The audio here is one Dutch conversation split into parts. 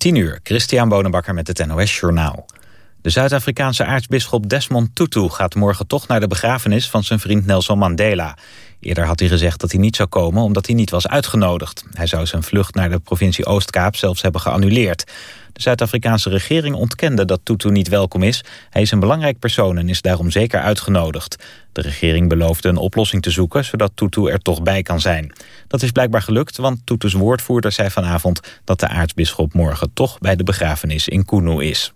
10 uur, Christian Bonenbakker met het NOS Journaal. De Zuid-Afrikaanse aartsbisschop Desmond Tutu gaat morgen toch naar de begrafenis van zijn vriend Nelson Mandela. Eerder had hij gezegd dat hij niet zou komen omdat hij niet was uitgenodigd. Hij zou zijn vlucht naar de provincie Oostkaap zelfs hebben geannuleerd. De Zuid-Afrikaanse regering ontkende dat Tutu niet welkom is. Hij is een belangrijk persoon en is daarom zeker uitgenodigd. De regering beloofde een oplossing te zoeken zodat Tutu er toch bij kan zijn. Dat is blijkbaar gelukt, want Tutu's woordvoerder zei vanavond... dat de aartsbisschop morgen toch bij de begrafenis in Kunu is.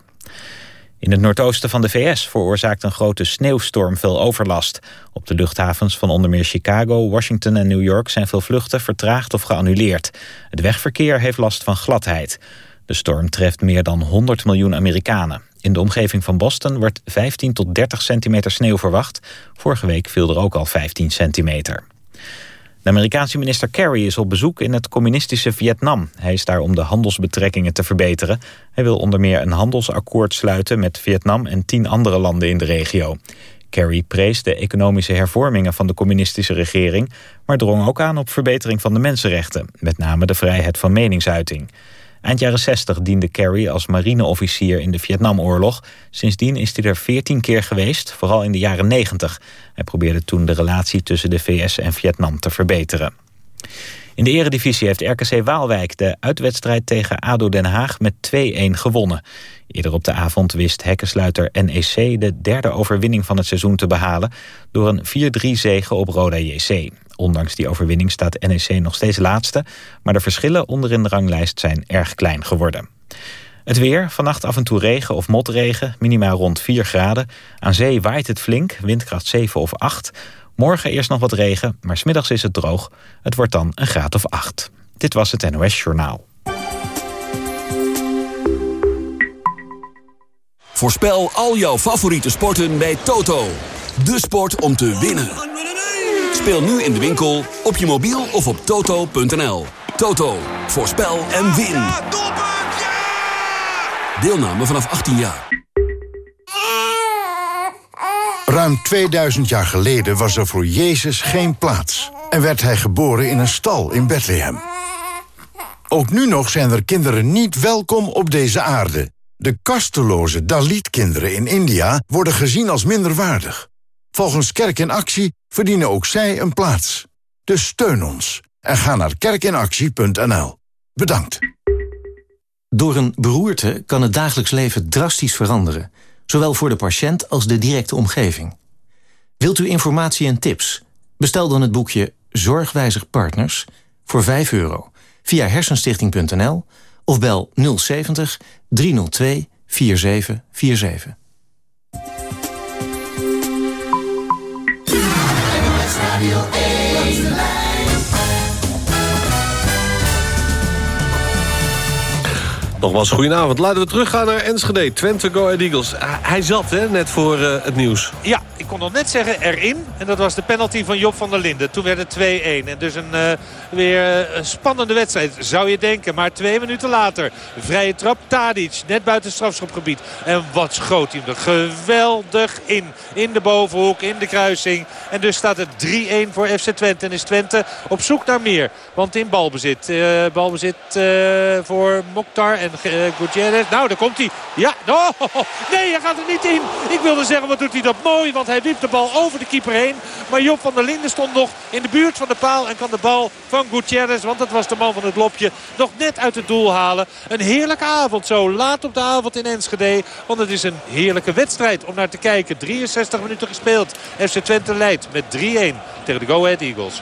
In het noordoosten van de VS veroorzaakt een grote sneeuwstorm veel overlast. Op de luchthavens van onder meer Chicago, Washington en New York... zijn veel vluchten vertraagd of geannuleerd. Het wegverkeer heeft last van gladheid. De storm treft meer dan 100 miljoen Amerikanen. In de omgeving van Boston wordt 15 tot 30 centimeter sneeuw verwacht. Vorige week viel er ook al 15 centimeter. De Amerikaanse minister Kerry is op bezoek in het communistische Vietnam. Hij is daar om de handelsbetrekkingen te verbeteren. Hij wil onder meer een handelsakkoord sluiten met Vietnam en tien andere landen in de regio. Kerry prees de economische hervormingen van de communistische regering... maar drong ook aan op verbetering van de mensenrechten... met name de vrijheid van meningsuiting. Eind jaren 60 diende Kerry als marineofficier in de Vietnamoorlog. Sindsdien is hij er 14 keer geweest, vooral in de jaren 90. Hij probeerde toen de relatie tussen de VS en Vietnam te verbeteren. In de eredivisie heeft RKC Waalwijk de uitwedstrijd tegen ADO Den Haag met 2-1 gewonnen. Eerder op de avond wist hekkensluiter NEC de derde overwinning van het seizoen te behalen... door een 4-3 zege op Roda JC. Ondanks die overwinning staat NEC nog steeds laatste... maar de verschillen onderin de ranglijst zijn erg klein geworden. Het weer, vannacht af en toe regen of motregen, minimaal rond 4 graden. Aan zee waait het flink, windkracht 7 of 8. Morgen eerst nog wat regen, maar smiddags is het droog. Het wordt dan een graad of 8. Dit was het NOS Journaal. Voorspel al jouw favoriete sporten bij Toto. De sport om te winnen. Speel nu in de winkel, op je mobiel of op toto.nl. Toto, voorspel en win. Deelname vanaf 18 jaar. Ruim 2000 jaar geleden was er voor Jezus geen plaats. En werd hij geboren in een stal in Bethlehem. Ook nu nog zijn er kinderen niet welkom op deze aarde. De kasteloze Dalit-kinderen in India worden gezien als minderwaardig. Volgens Kerk in Actie verdienen ook zij een plaats. Dus steun ons en ga naar kerkinactie.nl. Bedankt. Door een beroerte kan het dagelijks leven drastisch veranderen. Zowel voor de patiënt als de directe omgeving. Wilt u informatie en tips? Bestel dan het boekje Zorgwijzig Partners voor 5 euro via hersenstichting.nl of bel 070 302 4747. Radio Nogmaals, goedenavond. Laten we teruggaan naar Enschede. Twente Go Ahead Eagles. Hij zat hè, net voor uh, het nieuws. Ja, ik kon nog net zeggen erin. En dat was de penalty van Job van der Linden. Toen werd het 2-1. En dus een uh, weer een spannende wedstrijd, zou je denken. Maar twee minuten later, vrije trap, Tadic. Net buiten het strafschopgebied. En wat schoot hij er geweldig in. In de bovenhoek, in de kruising. En dus staat het 3-1 voor FC Twente. En is Twente op zoek naar meer. Want in balbezit. Uh, balbezit voor Mokhtar en Gutierrez. Nou, daar komt hij. Ja, oh, nee, hij gaat er niet in. Ik wilde zeggen, wat doet hij dat mooi. Want hij wiept de bal over de keeper heen. Maar Job van der Linden stond nog in de buurt van de paal. En kan de bal van Gutierrez, want dat was de man van het lopje, nog net uit het doel halen. Een heerlijke avond zo. Laat op de avond in Enschede. Want het is een heerlijke wedstrijd om naar te kijken. 63 minuten gespeeld. FC Twente leidt met 3-1 tegen de Go Ahead Eagles.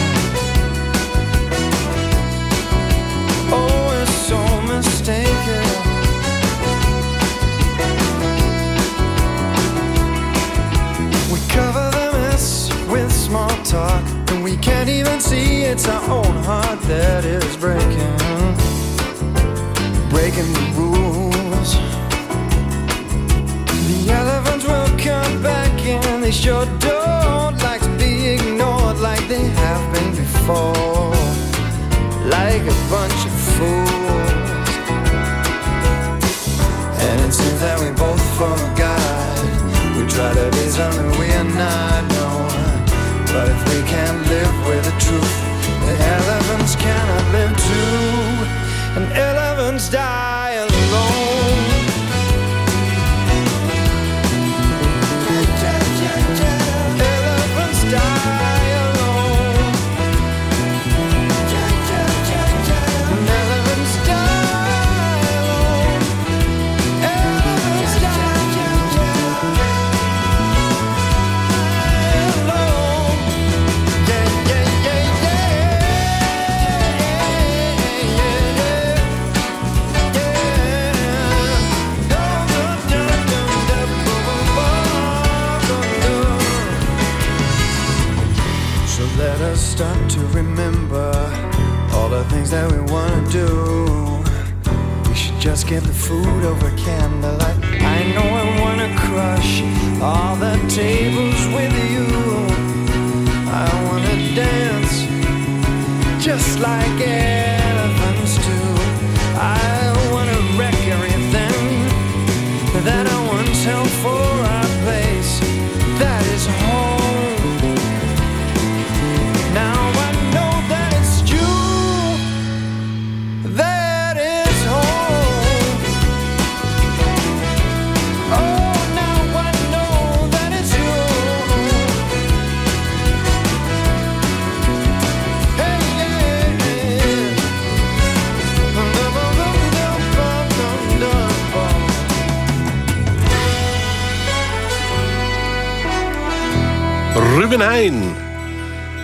We can't even see it's our own heart that is breaking, breaking the rules. The elephants will come back, and they sure don't like to be ignored like they have been before, like a bunch of Ruben Heijn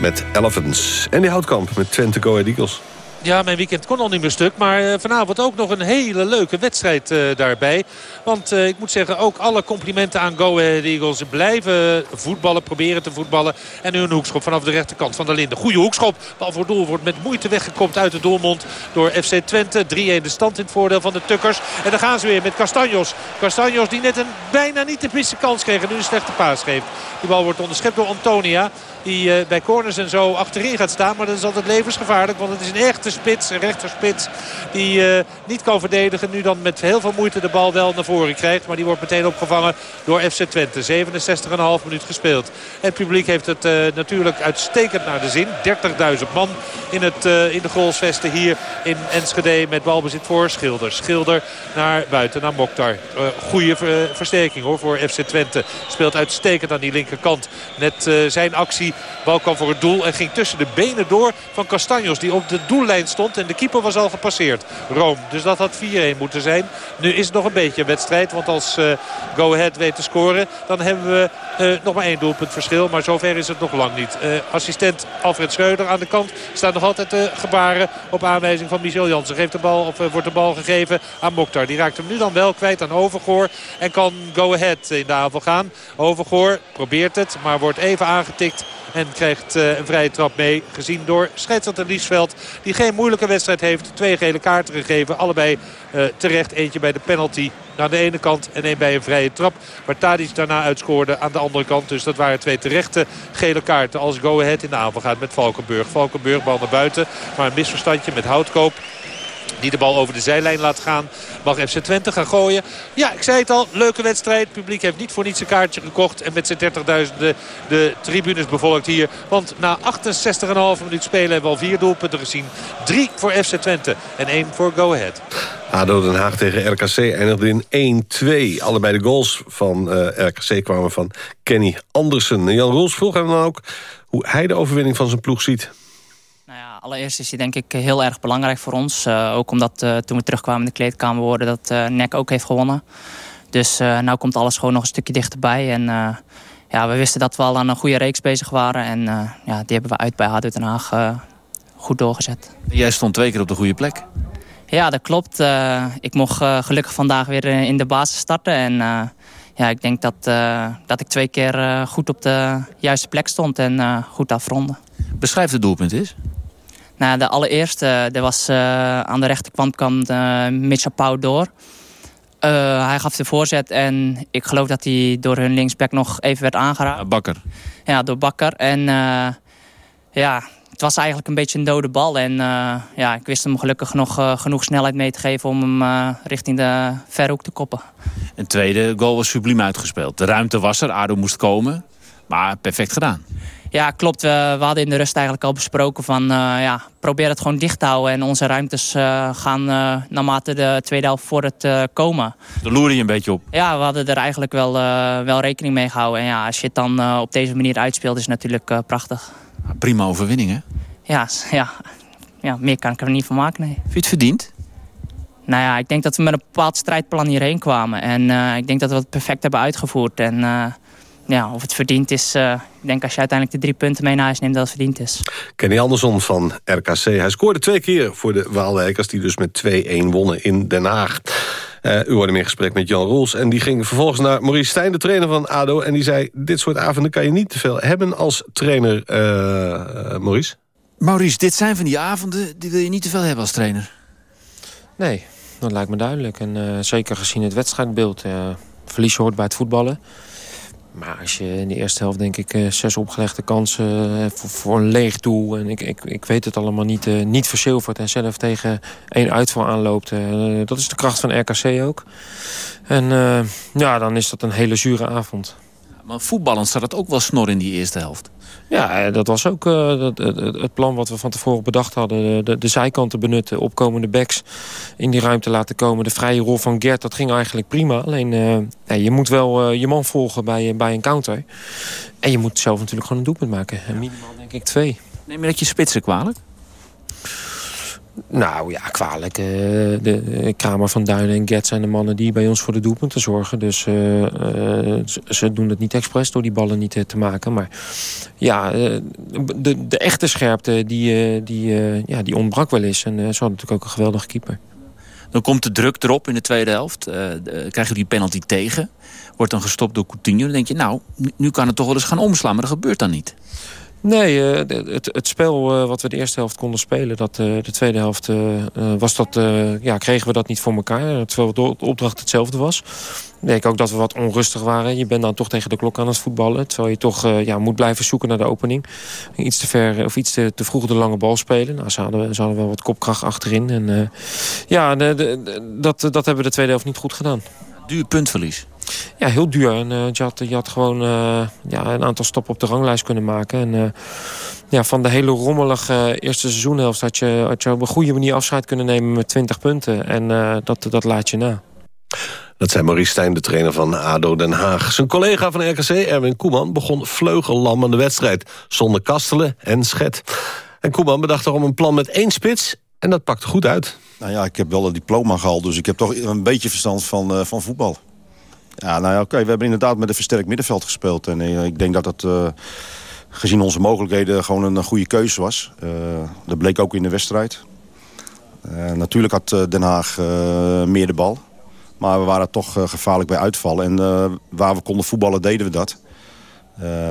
met Elephants. En die Houtkamp met Twente Go Eagles. Ja, mijn weekend kon al niet meer stuk. Maar eh, vanavond ook nog een hele leuke wedstrijd eh, daarbij. Want eh, ik moet zeggen, ook alle complimenten aan Go Ahead Eagles. Ze blijven voetballen, proberen te voetballen. En nu een hoekschop vanaf de rechterkant van de Linde. Goede hoekschop. Bal voor doel wordt met moeite weggekopt uit de doelmond door FC Twente. 3-1 de stand in het voordeel van de Tukkers. En dan gaan ze weer met Castanjos. Castanjos die net een bijna niet te missen kans kreeg. En nu een slechte paas geeft. Die bal wordt onderschept door Antonia. Die eh, bij corners en zo achterin gaat staan. Maar dat is altijd levensgevaarlijk. Want het is een echte spits, een rechterspits. Die eh, niet kan verdedigen. Nu dan met heel veel moeite de bal wel naar voren krijgt. Maar die wordt meteen opgevangen door FC Twente. 67,5 minuut gespeeld. Het publiek heeft het eh, natuurlijk uitstekend naar de zin. 30.000 man in, het, in de goalsvesten hier in Enschede. Met balbezit voor Schilder. Schilder naar buiten, naar Mokhtar. Goede ver- versterking hoor voor FC Twente. Speelt uitstekend aan die linkerkant. Net zijn actie. Bal kwam voor het doel en ging tussen de benen door van Castanjos. Die op de doellijn stond en de keeper was al gepasseerd. Rome. Dus dat had 4-1 moeten zijn. Nu is het nog een beetje een wedstrijd. Want als eh, Go Ahead weet te scoren, dan hebben we nog maar één doelpunt verschil. Maar zover is het nog lang niet. Eh, assistent Alfred Schreuder aan de kant staat nog altijd te gebaren op aanwijzing van Michel Jansen. Geeft de bal, of, eh, wordt de bal gegeven aan Mokhtar. Die raakt hem nu dan wel kwijt aan Overgoor. En kan Go Ahead in de aanval gaan. Overgoor probeert het, maar wordt even aangetikt. En krijgt eh, een vrije trap mee. Gezien door scheidsrechter Liesveld. Die geen moeilijke wedstrijd heeft. Twee gele kaarten gegeven. Allebei eh, terecht. Eentje bij de penalty aan de ene kant. En één bij een vrije trap. Waar Tadic daarna uitscoorde aan de andere kant. Dus dat waren twee terechte gele kaarten. Als Go Ahead in de aanval gaat met Valkenburg. Valkenburg bal naar buiten. Maar een misverstandje met Houtkoop. Die de bal over de zijlijn laat gaan. Mag FC Twente gaan gooien. Ja, ik zei het al. Leuke wedstrijd. Het publiek heeft niet voor niets een kaartje gekocht. En met zijn 30.000 de, tribunes bevolkt hier. Want na 68,5 minuut spelen hebben we al vier doelpunten gezien. Drie voor FC Twente en één voor Go Ahead. ADO Den Haag tegen RKC eindigde in 1-2. Allebei de goals van eh, RKC kwamen van Kenny Andersen. En Jan Roels vroeg hem dan ook hoe hij de overwinning van zijn ploeg ziet. Ja, allereerst is hij denk ik heel erg belangrijk voor ons. Eh, ook omdat eh, toen we terugkwamen in de kleedkamer hoorden dat eh NEC ook heeft gewonnen. Dus eh nou komt alles gewoon nog een stukje dichterbij. En eh, ja, we wisten dat we al aan een goede reeks bezig waren. En ja, die hebben we uit bij ADO Den Haag goed doorgezet. Jij stond twee keer op de goede plek. Ja, dat klopt. ik mocht gelukkig vandaag weer in de basis starten. En ja, ik denk dat, dat ik twee keer goed op de juiste plek stond en goed afronden. Beschrijf het doelpunt eens. Nou, de allereerste, dat was uh, aan de rechterkant kwam uh, Mitchell Pauw door. Uh, hij gaf de voorzet en ik geloof dat hij door hun linksback nog even werd aangeraakt. Bakker. Ja, door Bakker. En ja, het was eigenlijk een beetje een dode bal. En ja, ik wist hem gelukkig nog genoeg snelheid mee te geven om hem richting de verhoek te koppen. Een tweede goal was subliem uitgespeeld. De ruimte was er, Ado moest komen. Maar perfect gedaan. Ja, klopt. We, we, hadden in de rust eigenlijk al besproken van... Uh, ja, probeer het gewoon dicht te houden. En onze ruimtes uh, gaan uh, naarmate de tweede helft voor het komen. Daar loerde je een beetje op. Ja, we hadden er eigenlijk wel, wel rekening mee gehouden. En ja, als je het dan op deze manier uitspeelt, is het natuurlijk prachtig. Prima overwinning, hè? Ja, ja, ja, meer kan ik er niet van maken, nee. Vind je het verdiend? Nou ja, ik denk dat we met een bepaald strijdplan hierheen kwamen. En ik denk dat we het perfect hebben uitgevoerd. En ja, of het verdiend is, uh, ik denk als je uiteindelijk de drie punten mee naar huis neemt, dat het verdiend is. Kenny Andersson van RKC. Hij scoorde twee keer voor de Waalwijkers, die dus met 2-1 wonnen in Den Haag. Uh, u hoorde meer gesprek met Jan Roels. En die ging vervolgens naar Maurice Stijn, de trainer van ADO. En die zei, dit soort avonden kan je niet te veel hebben als trainer, uh, Maurice. Maurice, dit zijn van die avonden, die wil je niet te veel hebben als trainer. Nee, dat lijkt me duidelijk. En zeker gezien het wedstrijdbeeld. verlies hoort bij het voetballen. Maar als je in de eerste helft denk ik uh, zes opgelegde kansen voor, voor, een leeg doel... en ik, ik, ik weet het allemaal niet, uh, niet verzilverd en zelf tegen één uitval aanloopt... dat is de kracht van RKC ook. En ja, dan is dat een hele zure avond. Maar voetballend staat het ook wel snor in die eerste helft. Ja, eh, dat was ook uh, het, het, plan wat we van tevoren bedacht hadden. De, de zijkanten benutten, opkomende backs in die ruimte laten komen. De vrije rol van Gert, dat ging eigenlijk prima. Alleen, uh, je moet wel uh, je man volgen bij, bij een counter. En je moet zelf natuurlijk gewoon een doelpunt maken. En minimaal denk ik twee. Neem je dat je spitsen kwalijk? Nou ja, kwalijk. Uh, de uh, Kramer van Duinen en Get zijn de mannen die bij ons voor de doelpunten zorgen. Dus uh, ze doen het niet expres door die ballen niet te maken. Maar ja, de, de echte scherpte die, die, ja, die ontbrak wel eens. En ze hadden natuurlijk ook een geweldige keeper. Dan komt de druk erop in de tweede helft. krijg je die penalty tegen. Wordt dan gestopt door Coutinho. Dan denk je, nou, nu kan het toch wel eens gaan omslaan. Maar dat gebeurt dan niet. Nee, uh, het, het spel uh, wat we de eerste helft konden spelen... Dat, uh, de tweede helft was dat, ja, kregen we dat niet voor elkaar. Terwijl de opdracht hetzelfde was. Ik denk ook dat we wat onrustig waren. Je bent dan toch tegen de klok aan het voetballen. Terwijl je toch ja, moet blijven zoeken naar de opening. Iets te ver of iets te, te vroeg de lange bal spelen. Nou, ze, hadden, hadden wel wat kopkracht achterin. En, ja, de, dat, dat hebben we de tweede helft niet goed gedaan. Duur puntverlies. Ja, heel duur. En, uh, je, had, je had gewoon uh, ja, een aantal stappen op de ranglijst kunnen maken. En uh, ja, van de hele rommelige eerste seizoenhelft... had je, had je op een goede manier afscheid kunnen nemen met 20 punten. En dat, dat laat je na. Dat zei Maurice Stijn, de trainer van ADO Den Haag. Zijn collega van RKC, Erwin Koeman, begon vleugellam aan de wedstrijd. Zonder kastelen en schet. En Koeman bedacht daarom een plan met één spits... en dat pakte goed uit. Nou ja, ik heb wel een diploma gehaald... dus ik heb toch een beetje verstand van, van voetbal. Ja, nou ja, oké. We hebben inderdaad met een versterkt middenveld gespeeld. En uh, ik denk dat dat, uh, gezien onze mogelijkheden, gewoon een, goede keuze was. Uh, dat bleek ook in de wedstrijd. natuurlijk had Den Haag meer de bal. Maar we waren toch gevaarlijk bij uitvallen. En waar we konden voetballen, deden we dat.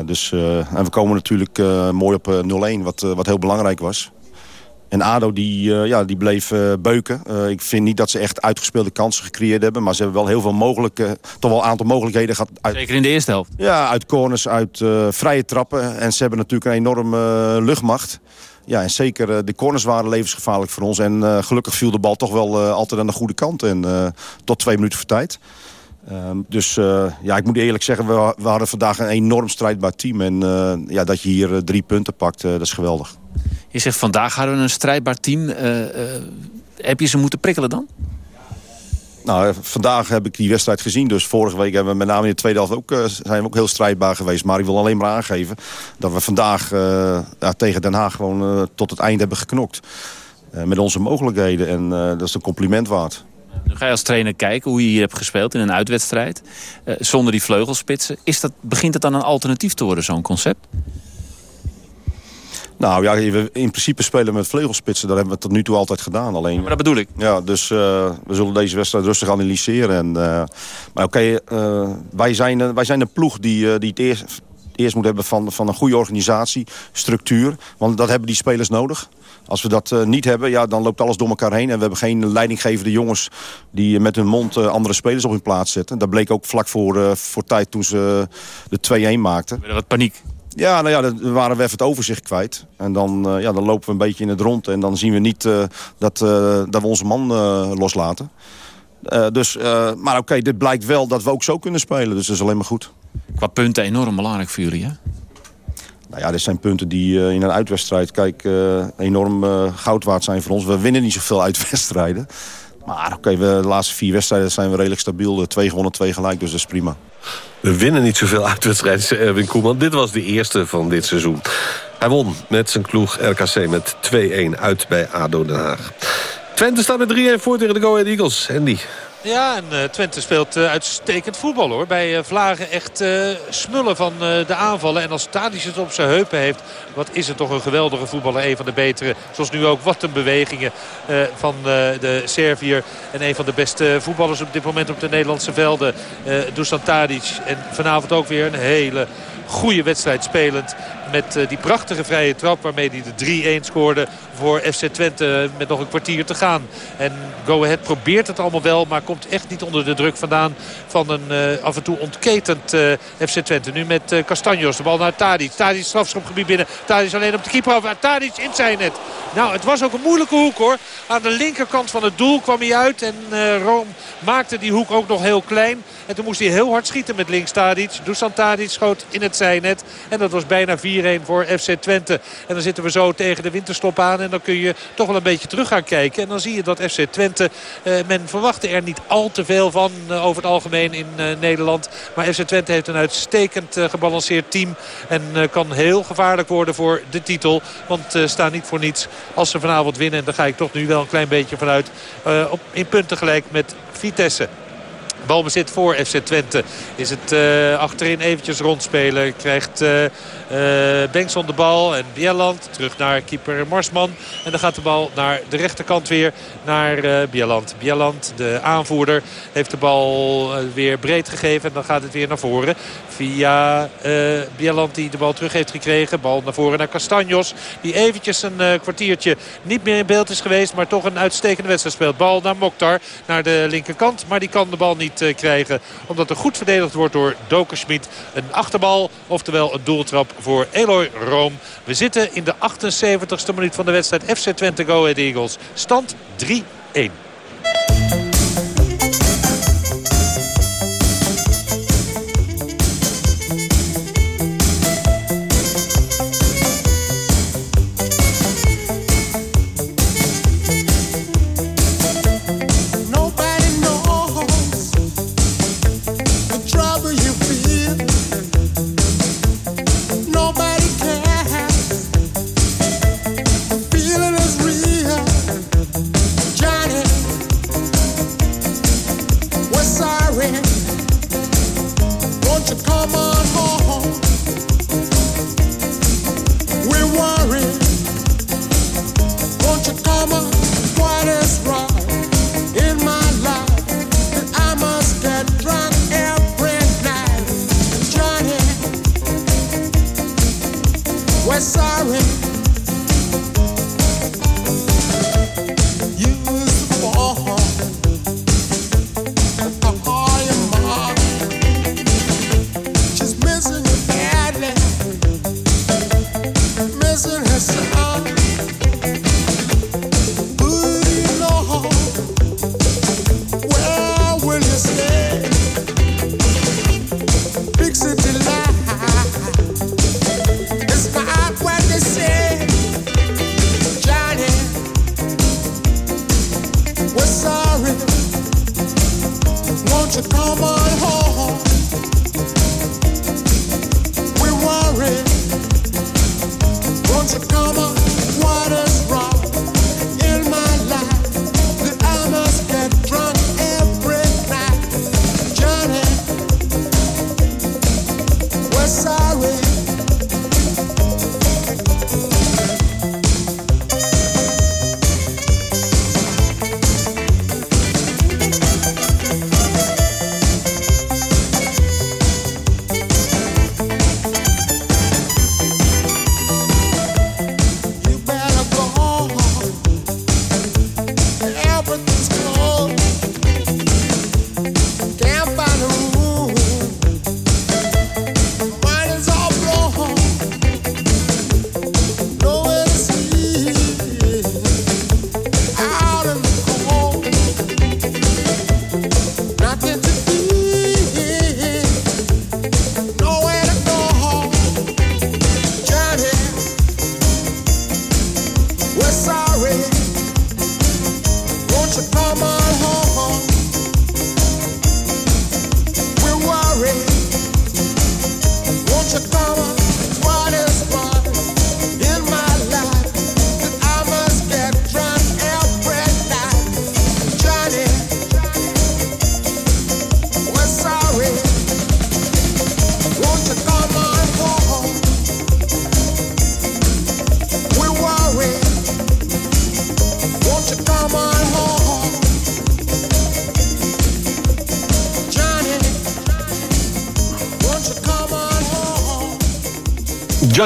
dus, en we komen natuurlijk mooi op 0-1, wat, wat heel belangrijk was. En ADO die, uh, ja, die bleef uh, beuken. Uh, ik vind niet dat ze echt uitgespeelde kansen gecreëerd hebben. Maar ze hebben wel heel veel mogelijke, toch wel een aantal mogelijkheden gehad. Uit, Zeker in de eerste helft. Ja, uit corners, uit vrije trappen. En ze hebben natuurlijk een enorme luchtmacht. Ja, en zeker de corners waren levensgevaarlijk voor ons. En gelukkig viel de bal toch wel altijd aan de goede kant. En tot twee minuten voor tijd. Ehm, dus ja, ik moet eerlijk zeggen, we, we, hadden vandaag een enorm strijdbaar team. En ja, dat je hier drie punten pakt, dat is geweldig. Je zegt vandaag hadden we een strijdbaar team. Uh, uh, heb je ze moeten prikkelen dan? Nou, vandaag heb ik die wedstrijd gezien. Dus vorige week hebben we met name in de tweede helft ook, zijn we ook heel strijdbaar geweest. Maar ik wil alleen maar aangeven dat we vandaag ja, tegen Den Haag gewoon tot het eind hebben geknokt. met onze mogelijkheden. En dat is een compliment waard. Nu ga je als trainer kijken hoe je hier hebt gespeeld in een uitwedstrijd. Zonder die vleugelspitsen. Is dat, begint het dan een alternatief te worden, zo'n concept? Nou ja, in principe spelen met vleugelspitsen. Dat hebben we tot nu toe altijd gedaan. Alleen, maar dat bedoel ik. Ja, dus uh, we zullen deze wedstrijd rustig analyseren. En, uh, maar oké, okay, uh, wij, zijn, wij zijn een ploeg die, die het eerst, eerst moet hebben van, van een goede organisatie, structuur. Want dat hebben die spelers nodig. Als we dat uh, niet hebben, ja, dan loopt alles door elkaar heen. En we hebben geen leidinggevende jongens die met hun mond uh, andere spelers op hun plaats zetten. Dat bleek ook vlak voor, uh, voor tijd toen ze de 2-1 maakten. Wat paniek. Ja, nou ja, dan waren we even het overzicht kwijt. En dan, uh, ja, dan lopen we een beetje in het rond. En dan zien we niet uh, dat, uh, dat we onze man loslaten. dus, maar oké, okay, dit blijkt wel dat we ook zo kunnen spelen. Dus dat is alleen maar goed. Qua punten enorm belangrijk voor jullie, hè? Nou ja, dit zijn punten die in een uitwedstrijd kijk, enorm goud waard zijn voor ons. We winnen niet zoveel uitwedstrijden. Maar oké, okay, de laatste vier wedstrijden zijn we redelijk stabiel. Twee gewonnen, twee gelijk, dus dat is prima. We winnen niet zoveel uitwedstrijden, zei Erwin Koeman. Dit was de eerste van dit seizoen. Hij won met zijn ploeg RKC met 2-1 uit bij ADO Den Haag. Twente staat met 3-1 voor tegen de Go Ahead Eagles. Andy. Ja, en uh, Twente speelt uh, uitstekend voetbal hoor. Bij uh, Vlagen echt smullen van de aanvallen. En als Tadic het op zijn heupen heeft, wat is het toch een geweldige voetballer. Een van de betere, zoals nu ook, wat een bewegingen van de Servier. En een van de beste voetballers op dit moment op de Nederlandse velden. Dusan Tadic. En vanavond ook weer een hele goede wedstrijd spelend. Met uh, die prachtige vrije trap waarmee hij de 3-1 scoorde voor FC Twente met nog een kwartier te gaan. En Go Ahead probeert het allemaal wel, maar komt echt niet onder de druk vandaan van een uh, af en toe ontketend FC Twente. Nu met Castanjos, de bal naar Tadic. Tadic strafschopgebied binnen. Tadic alleen op de keeper af. Tadic in zijn net. Nou, het was ook een moeilijke hoek hoor. Aan de linkerkant van het doel kwam hij uit en Rome maakte die hoek ook nog heel klein. En toen moest hij heel hard schieten met links Tadic. Dusan Tadic schoot in het zijnet. En dat was bijna 4-1 voor FC Twente. En dan zitten we zo tegen de winterstop aan. En dan kun je toch wel een beetje terug gaan kijken. En dan zie je dat FC Twente, eh, men verwachtte er niet al te veel van uh, over het algemeen in uh, Nederland. Maar FC Twente heeft een uitstekend gebalanceerd team. En kan heel gevaarlijk worden voor de titel. Want staan niet voor niets als ze vanavond winnen. En daar ga ik toch nu wel een klein beetje vanuit. in punten gelijk met Vitesse. Balbezit voor FC Twente. Is het uh, achterin eventjes rondspelen. Krijgt uh, Bengtson de bal en Bieland terug naar keeper Marsman. En dan gaat de bal naar de rechterkant weer naar Bieland. Bieland, de aanvoerder, heeft de bal weer breed gegeven. En dan gaat het weer naar voren. Via Bieland die de bal terug heeft gekregen. Bal naar voren naar Castanjos. Die eventjes een kwartiertje niet meer in beeld is geweest. Maar toch een uitstekende wedstrijd speelt. Bal naar Mokhtar, naar de linkerkant. Maar die kan de bal niet krijgen. Omdat er goed verdedigd wordt door Dokerschmid. Een achterbal, oftewel een doeltrap voor Eloy Room. We zitten in de 78ste minuut van de wedstrijd FC Twente Go Ahead Eagles. Stand 3-1.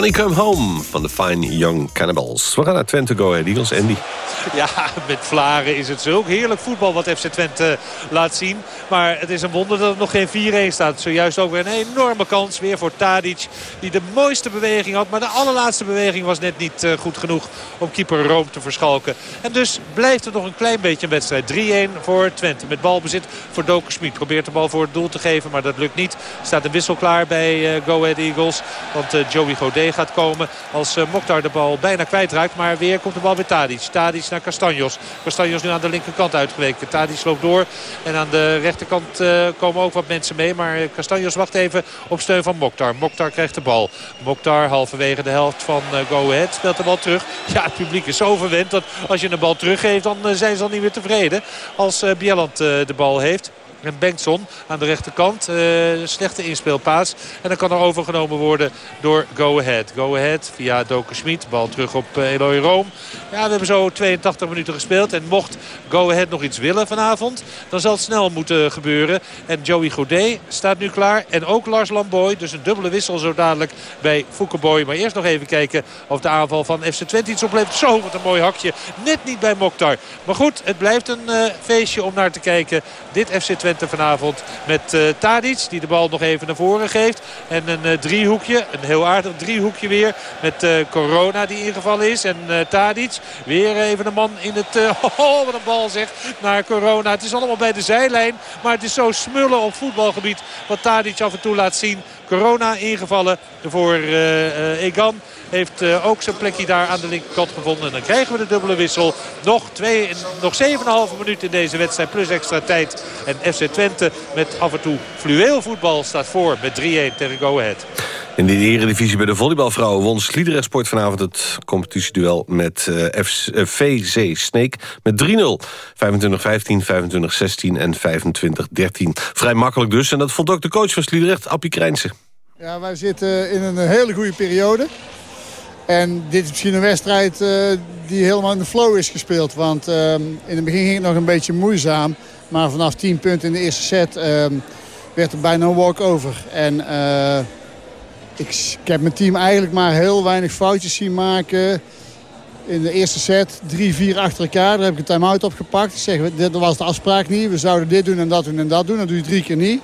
Johnny Come Home van de Fine Young Cannibals. We gaan naar Twente Go Ahead Eagles. Andy. Ja, met Vlaren is het zulk heerlijk voetbal wat FC Twente laat zien. Maar het is een wonder dat het nog geen 4-1 staat. Zojuist ook weer een enorme kans weer voor Tadic. Die de mooiste beweging had. Maar de allerlaatste beweging was net niet eh, goed genoeg om keeper Room te verschalken. En dus blijft het nog een klein beetje een wedstrijd. 3-1 voor Twente. Met balbezit voor Doken Smit. Probeert de bal voor het doel te geven. Maar dat lukt niet. Staat een wissel klaar bij uh, Go Ahead Eagles. Want uh, Joey Godet gaat komen als Mokhtar de bal bijna kwijtraakt. Maar weer komt de bal bij Tadic. Tadic naar Castanjos. Castanjos nu aan de linkerkant uitgeweken. Tadic loopt door. En aan de rechterkant komen ook wat mensen mee. Maar Castanjos wacht even op steun van Mokhtar. Mokhtar krijgt de bal. Mokhtar halverwege de helft van uh, Go Ahead speelt de bal terug. Ja, het publiek is zo verwend dat als je een bal teruggeeft... dan uh, zijn ze al niet meer tevreden als Bieland de bal heeft. En Bengtson aan de rechterkant. Uh, slechte inspeelpaas. En dan kan er overgenomen worden door Go Ahead. Go Ahead via Doken Schmid. Bal terug op uh, Eloy Room. Ja, we hebben zo 82 minuten gespeeld. En mocht Go Ahead nog iets willen vanavond. Dan zal het snel moeten gebeuren. En Joey Godet staat nu klaar. En ook Lars Lamboy. Dus een dubbele wissel zo dadelijk bij Foukeboy. Maar eerst nog even kijken of de aanval van FC Twente iets oplevert. Zo, wat een mooi hakje. Net niet bij Mokhtar. Maar goed, het blijft een uh, feestje om naar te kijken. Dit FC Twente vanavond met uh, Tadic. Die de bal nog even naar voren geeft. En een uh, driehoekje. Een heel aardig driehoekje weer. Met uh, Corona die ingevallen is. En Tadic. Weer even een man in het... oh, wat een bal zegt. Naar Corona. Het is allemaal bij de zijlijn. Maar het is zo smullen op voetbalgebied. Wat Tadic af en toe laat zien. Corona ingevallen voor Egan. Heeft uh, ook zijn plekje daar aan de linkerkant gevonden. En dan krijgen we de dubbele wissel. Nog, twee, nog 7,5 minuten in deze wedstrijd plus extra tijd. En FC Twente met af en toe fluweelvoetbal staat voor met 3-1 tegen Go Ahead. In de eredivisie bij de volleybalvrouwen won Sliedrecht Sport vanavond het competitieduel met uh, F uh, VZ Sneek met 3-0. 25-15, 25-16 en 25-13. Vrij makkelijk dus. En dat vond ook de coach van Sliedrecht, Appie Krijnsen. Ja, wij zitten in een hele goede periode. En dit is misschien een wedstrijd uh, die helemaal in de flow is gespeeld. Want uh, in het begin ging het nog een beetje moeizaam. Maar vanaf 10 punten in de eerste set uh, werd er bijna een walk-over. En uh, ik, ik, heb mijn team eigenlijk maar heel weinig foutjes zien maken. In de eerste set, drie, vier achter elkaar. Daar heb ik een time-out op gepakt. Ik zeg, dit was de afspraak niet. We zouden dit doen en dat doen en dat doen. Dat doe je drie keer niet.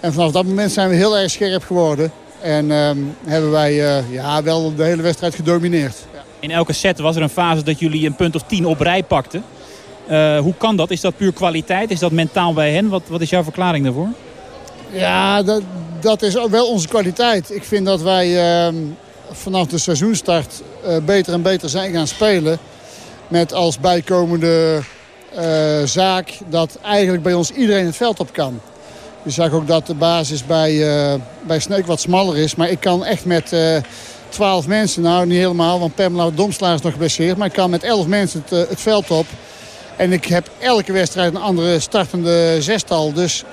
En vanaf dat moment zijn we heel erg scherp geworden. En um, hebben wij uh, ja, wel de hele wedstrijd gedomineerd. In elke set was er een fase dat jullie een punt of tien op rij pakten. Uh, hoe kan dat? Is dat puur kwaliteit? Is dat mentaal bij hen? Wat, wat is jouw verklaring daarvoor? Ja, dat, dat is wel onze kwaliteit. Ik vind dat wij uh, vanaf de seizoenstart uh, beter en beter zijn gaan spelen. Met als bijkomende zaak dat eigenlijk bij ons iedereen het veld op kan. Je zag ook dat de basis bij, uh, bij Sneuk wat smaller is. Maar ik kan echt met uh, 12 mensen, nou niet helemaal, want Pamela Domsla is nog geblesseerd. Maar ik kan met 11 mensen het, uh, het veld op. En ik heb elke wedstrijd een andere startende zestal. Dus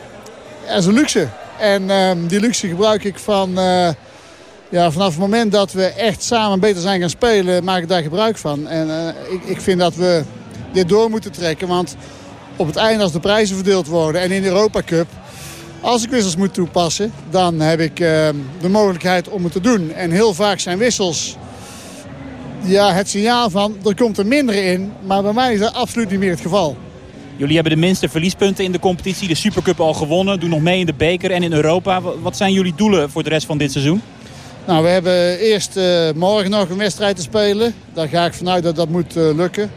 dat is een luxe. En ehm, die luxe gebruik ik van... eh, ja, vanaf het moment dat we echt samen beter zijn gaan spelen, maak ik daar gebruik van. En ik, ik vind dat we dit door moeten trekken. Want op het einde als de prijzen verdeeld worden en in de Europa Cup... Als ik wissels moet toepassen, dan heb ik uh, de mogelijkheid om het te doen. En heel vaak zijn wissels ja, het signaal van er komt er minder in. Maar bij mij is dat absoluut niet meer het geval. Jullie hebben de minste verliespunten in de competitie. De Supercup al gewonnen, doen nog mee in de beker en in Europa. Wat zijn jullie doelen voor de rest van dit seizoen? Nou, we hebben eerst uh, morgen nog een wedstrijd te spelen. Daar ga ik vanuit dat dat moet uh, lukken.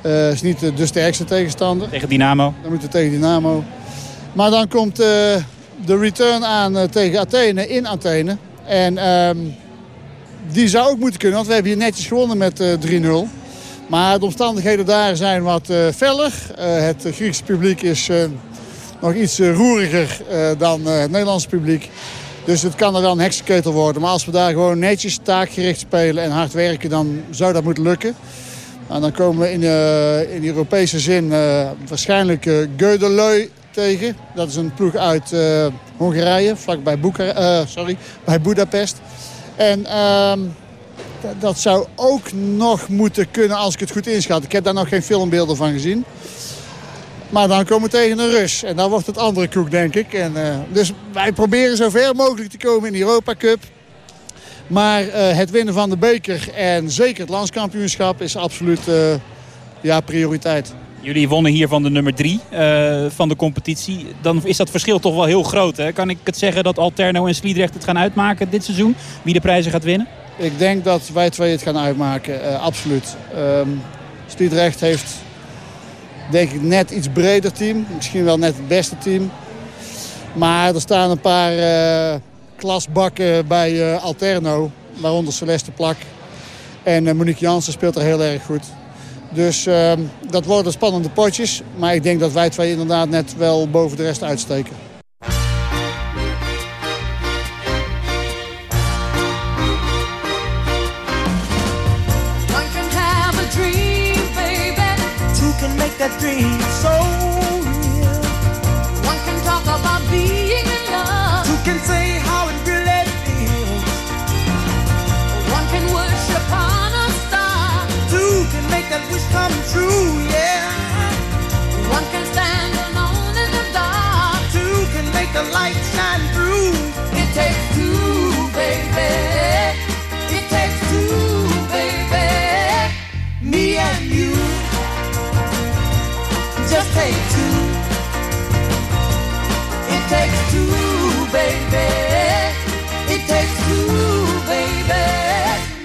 Het uh, is niet de sterkste tegenstander. Tegen Dynamo? Dan moeten we tegen Dynamo. Maar dan komt uh, de return aan uh, tegen Athene in Athene. En um, die zou ook moeten kunnen, want we hebben hier netjes gewonnen met uh, 3-0. Maar de omstandigheden daar zijn wat feller. het Griekse publiek is nog iets roeriger dan het Nederlandse publiek. Dus het kan er wel een heksenketel worden. Maar als we daar gewoon netjes taakgericht spelen en hard werken, dan zou dat moeten lukken. En dan komen we in, in Europese zin waarschijnlijk Gödeleu tegen. Dat is een ploeg uit uh, Hongarije, vlakbij Boeka uh, sorry, bij Budapest. En uh, dat zou ook nog moeten kunnen als ik het goed inschat. Ik heb daar nog geen filmbeelden van gezien. Maar dan komen we tegen een Rus. En dan wordt het andere koek, denk ik. En, uh, dus wij proberen zo ver mogelijk te komen in de Europa Cup. Maar het winnen van de beker en zeker het landskampioenschap is absoluut ja, prioriteit. Jullie wonnen hier van de nummer drie uh, van de competitie. Dan is dat verschil toch wel heel groot. Hè? Kan ik het zeggen dat Alterno en Sliedrecht het gaan uitmaken dit seizoen? Wie de prijzen gaat winnen? Ik denk dat wij twee het gaan uitmaken, uh, absoluut. Um, Sliedrecht heeft denk ik net iets breder team. Misschien wel net het beste team. Maar er staan een paar uh, klasbakken bij Alterno. Waaronder Celeste Plak. En Monique Jansen speelt er heel erg goed. Dus uh, dat worden spannende potjes. Maar ik denk dat wij twee inderdaad net wel boven de rest uitsteken.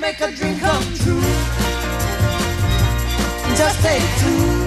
Make a dream come true. Stay say.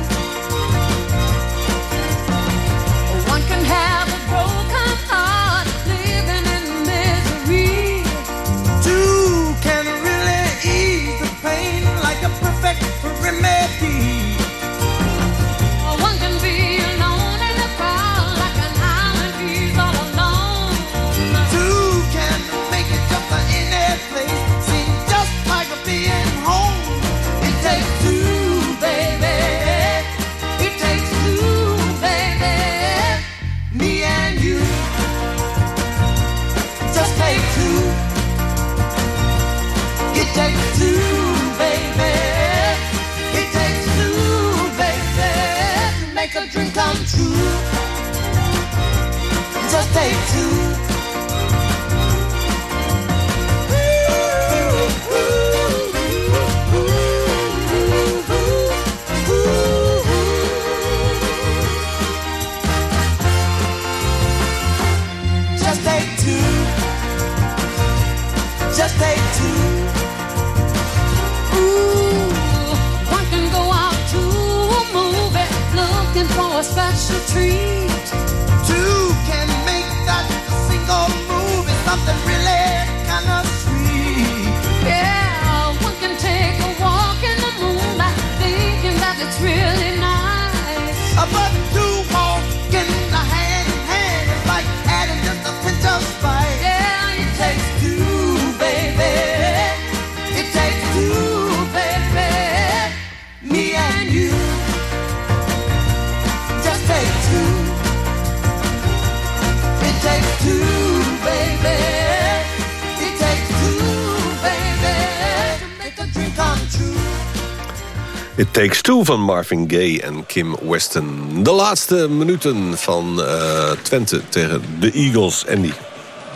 It Takes Two van Marvin Gaye en Kim Weston. De laatste minuten van eh, Twente tegen de Eagles. Andy.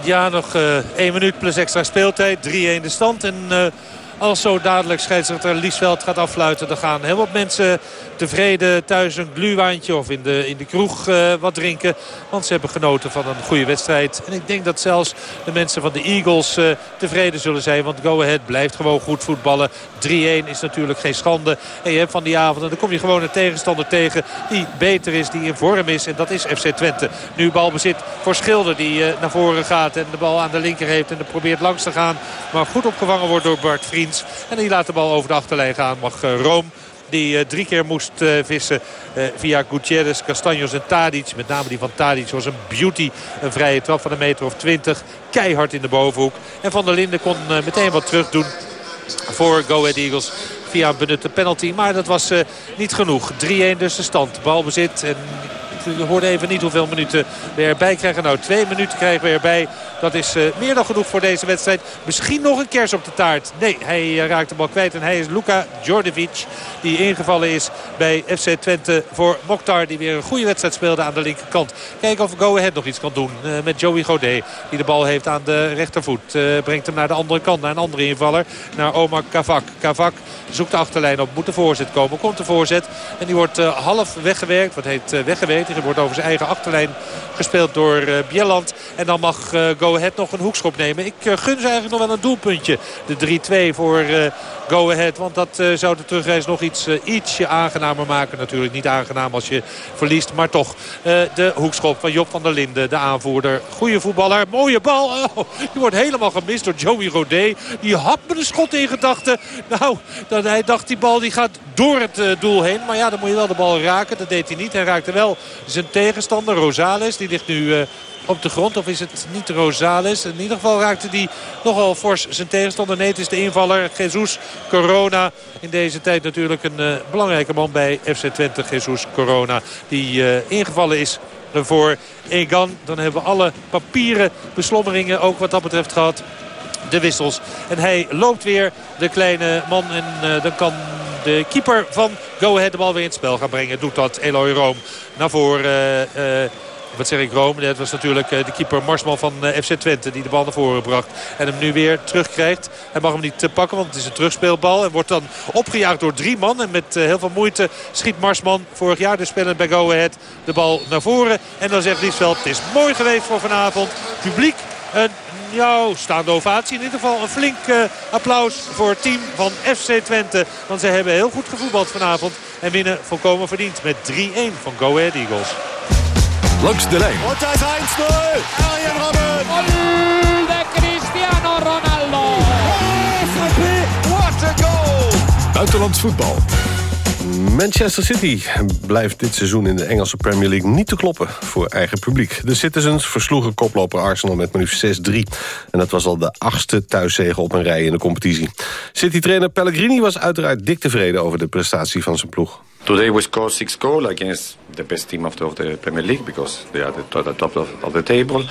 Ja, nog eh 1 minuut plus extra speeltijd. 3-1 de stand. En eh, als zo dadelijk scheidsrechter Liesveld gaat affluiten... dan gaan heel wat mensen tevreden thuis een gluwaantje of in de, in de kroeg eh, wat drinken. Want ze hebben genoten van een goede wedstrijd. En ik denk dat zelfs de mensen van de Eagles eh, tevreden zullen zijn. Want Go Ahead blijft gewoon goed voetballen. 3-1 is natuurlijk geen schande. En je hebt van die avond, en dan kom je gewoon een tegenstander tegen die beter is, die in vorm is. En dat is FC Twente. Nu balbezit voor Schilder die eh, naar voren gaat en de bal aan de linker heeft. En er probeert langs te gaan. Maar goed opgevangen wordt door Bart En die laat de bal over de achterlijn gaan. Mag eh, Room die eh, drie keer moest eh, vissen via Gutierrez, Castanjos en Tadic. Met name die van Tadic was een beauty. Een vrije trap van een meter of twintig. Keihard in de bovenhoek. En Van der Linden kon meteen wat terug doen voor Go Ahead Eagles via een benutte penalty. Maar dat was niet genoeg. 3-1 dus de stand. Balbezit en we U hoorde even niet hoeveel minuten we erbij krijgen. Nou, twee minuten krijgen we erbij. Dat is eh, meer dan genoeg voor deze wedstrijd. Misschien nog een kers op de taart. Nee, hij eh, raakt de bal kwijt. En hij is Luka Djordjevic. Die ingevallen is bij FC Twente voor Mokhtar. Die weer een goede wedstrijd speelde aan de linkerkant. Kijken of Go Ahead nog iets kan doen. Eh, met Joey Godet. Die de bal heeft aan de rechtervoet. brengt hem naar de andere kant. Naar een andere invaller. Naar Omar Kavak. Kavak zoekt de achterlijn op. Moet de voorzet komen. Komt de voorzet. En die wordt half weggewerkt. Wat heet weggewerkt? Er wordt over zijn eigen achterlijn gespeeld door eh, Bieland. En dan mag eh, Go Ahead nog een hoekschop nemen. Ik eh, gun ze eigenlijk nog wel een doelpuntje. De 3-2 voor Go Ahead. Want dat zou de terugreis nog iets, ietsje aangenamer maken. Natuurlijk niet aangenaam als je verliest. Maar toch de hoekschop van Job van der Linden. De aanvoerder. Goeie voetballer. Mooie bal. Oh, die wordt helemaal gemist door Joey Rodé. Die had me een schot in gedachten. Nou, dat hij dacht die bal die gaat door het doel heen. Maar ja, dan moet je wel de bal raken. Dat deed hij niet. Hij raakte wel zijn tegenstander, Rosales. Die ligt nu uh, op de grond. Of is het niet Rosales? In ieder geval raakte hij nogal fors zijn tegenstander. Nee, het is de invaller Jesus Corona. In deze tijd natuurlijk een uh, belangrijke man bij FC Twente. Jesus Corona. Die ingevallen is voor Egan. Dan hebben we alle papieren beslommeringen ook wat dat betreft gehad de wissels. En hij loopt weer, de kleine man. En dan kan de keeper van Go Ahead de bal weer in het spel gaan brengen. Doet dat Eloy Room naar voren. Uh, uh, wat zeg ik, Rome? Dat was natuurlijk de keeper Marsman van FC Twente die de bal naar voren bracht. En hem nu weer terugkrijgt. Hij mag hem niet pakken, want het is een terugspeelbal. En wordt dan opgejaagd door drie man. En met heel veel moeite schiet Marsman vorig jaar de spelend bij Go Ahead de bal naar voren. En dan zegt Liesveld, het is mooi geweest voor vanavond. Publiek ja, staande ovatie. In ieder geval een flink uh, applaus voor het team van FC Twente. Want ze hebben heel goed gevoetbald vanavond. En winnen volkomen verdiend met 3-1 van Go Ahead Eagles. Langs de lijn. Und da ist 1-0. Arjen Robben. De Cristiano Ronaldo. What a goal. Buitenlands voetbal. Manchester City blijft dit seizoen in de Engelse Premier League niet te kloppen voor eigen publiek. De Citizens versloegen koploper Arsenal met maar 6-3. En dat was al de achtste thuiszege op een rij in de competitie. City-trainer Pellegrini was uiteraard dik tevreden over de prestatie van zijn ploeg. Today we scored six goals against the best team of the, Premier League because they are the top of the table.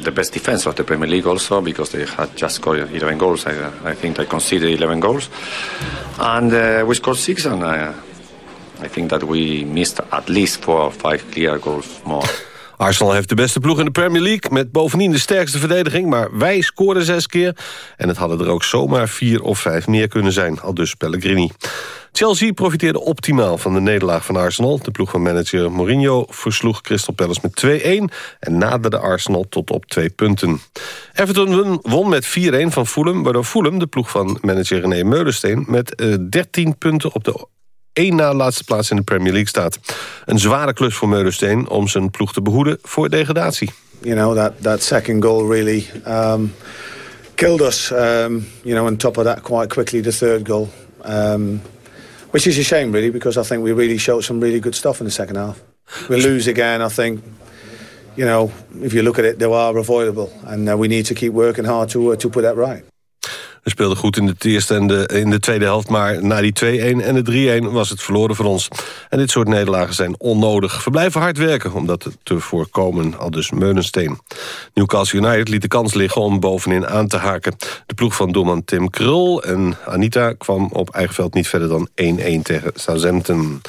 The best defense of the Premier League also because they had just scored 11 goals. I, I think they conceded 11 goals. And uh, we scored six and uh, I think that we missed at least four or five clear goals more. Arsenal heeft de beste ploeg in de Premier League... met bovendien de sterkste verdediging, maar wij scoorden zes keer... en het hadden er ook zomaar vier of vijf meer kunnen zijn, al dus Pellegrini. Chelsea profiteerde optimaal van de nederlaag van Arsenal. De ploeg van manager Mourinho versloeg Crystal Palace met 2-1... en naderde Arsenal tot op twee punten. Everton won met 4-1 van Fulham... waardoor Fulham, de ploeg van manager René Meulensteen... met uh, 13 punten op de één na laatste plaats in de Premier League staat. Een zware klus voor Meulensteen om zijn ploeg te behoeden voor degradatie. You know, that, that second goal really um, killed us. Um, you know, on top of that, quite quickly, the third goal. Um, which is a shame, really, because I think we really showed some really good stuff in the second half. We lose again, I think. You know, if you look at it, they are avoidable. And uh, we need to keep working hard to, uh, to put that right. We speelden goed in de eerste en de, in de tweede helft... maar na die 2-1 en de 3-1 was het verloren voor ons. En dit soort nederlagen zijn onnodig. We blijven hard werken om dat te voorkomen, al dus Meulensteen. Newcastle United liet de kans liggen om bovenin aan te haken. De ploeg van doelman Tim Krul en Anita kwam op eigen veld niet verder dan 1-1 tegen Southampton.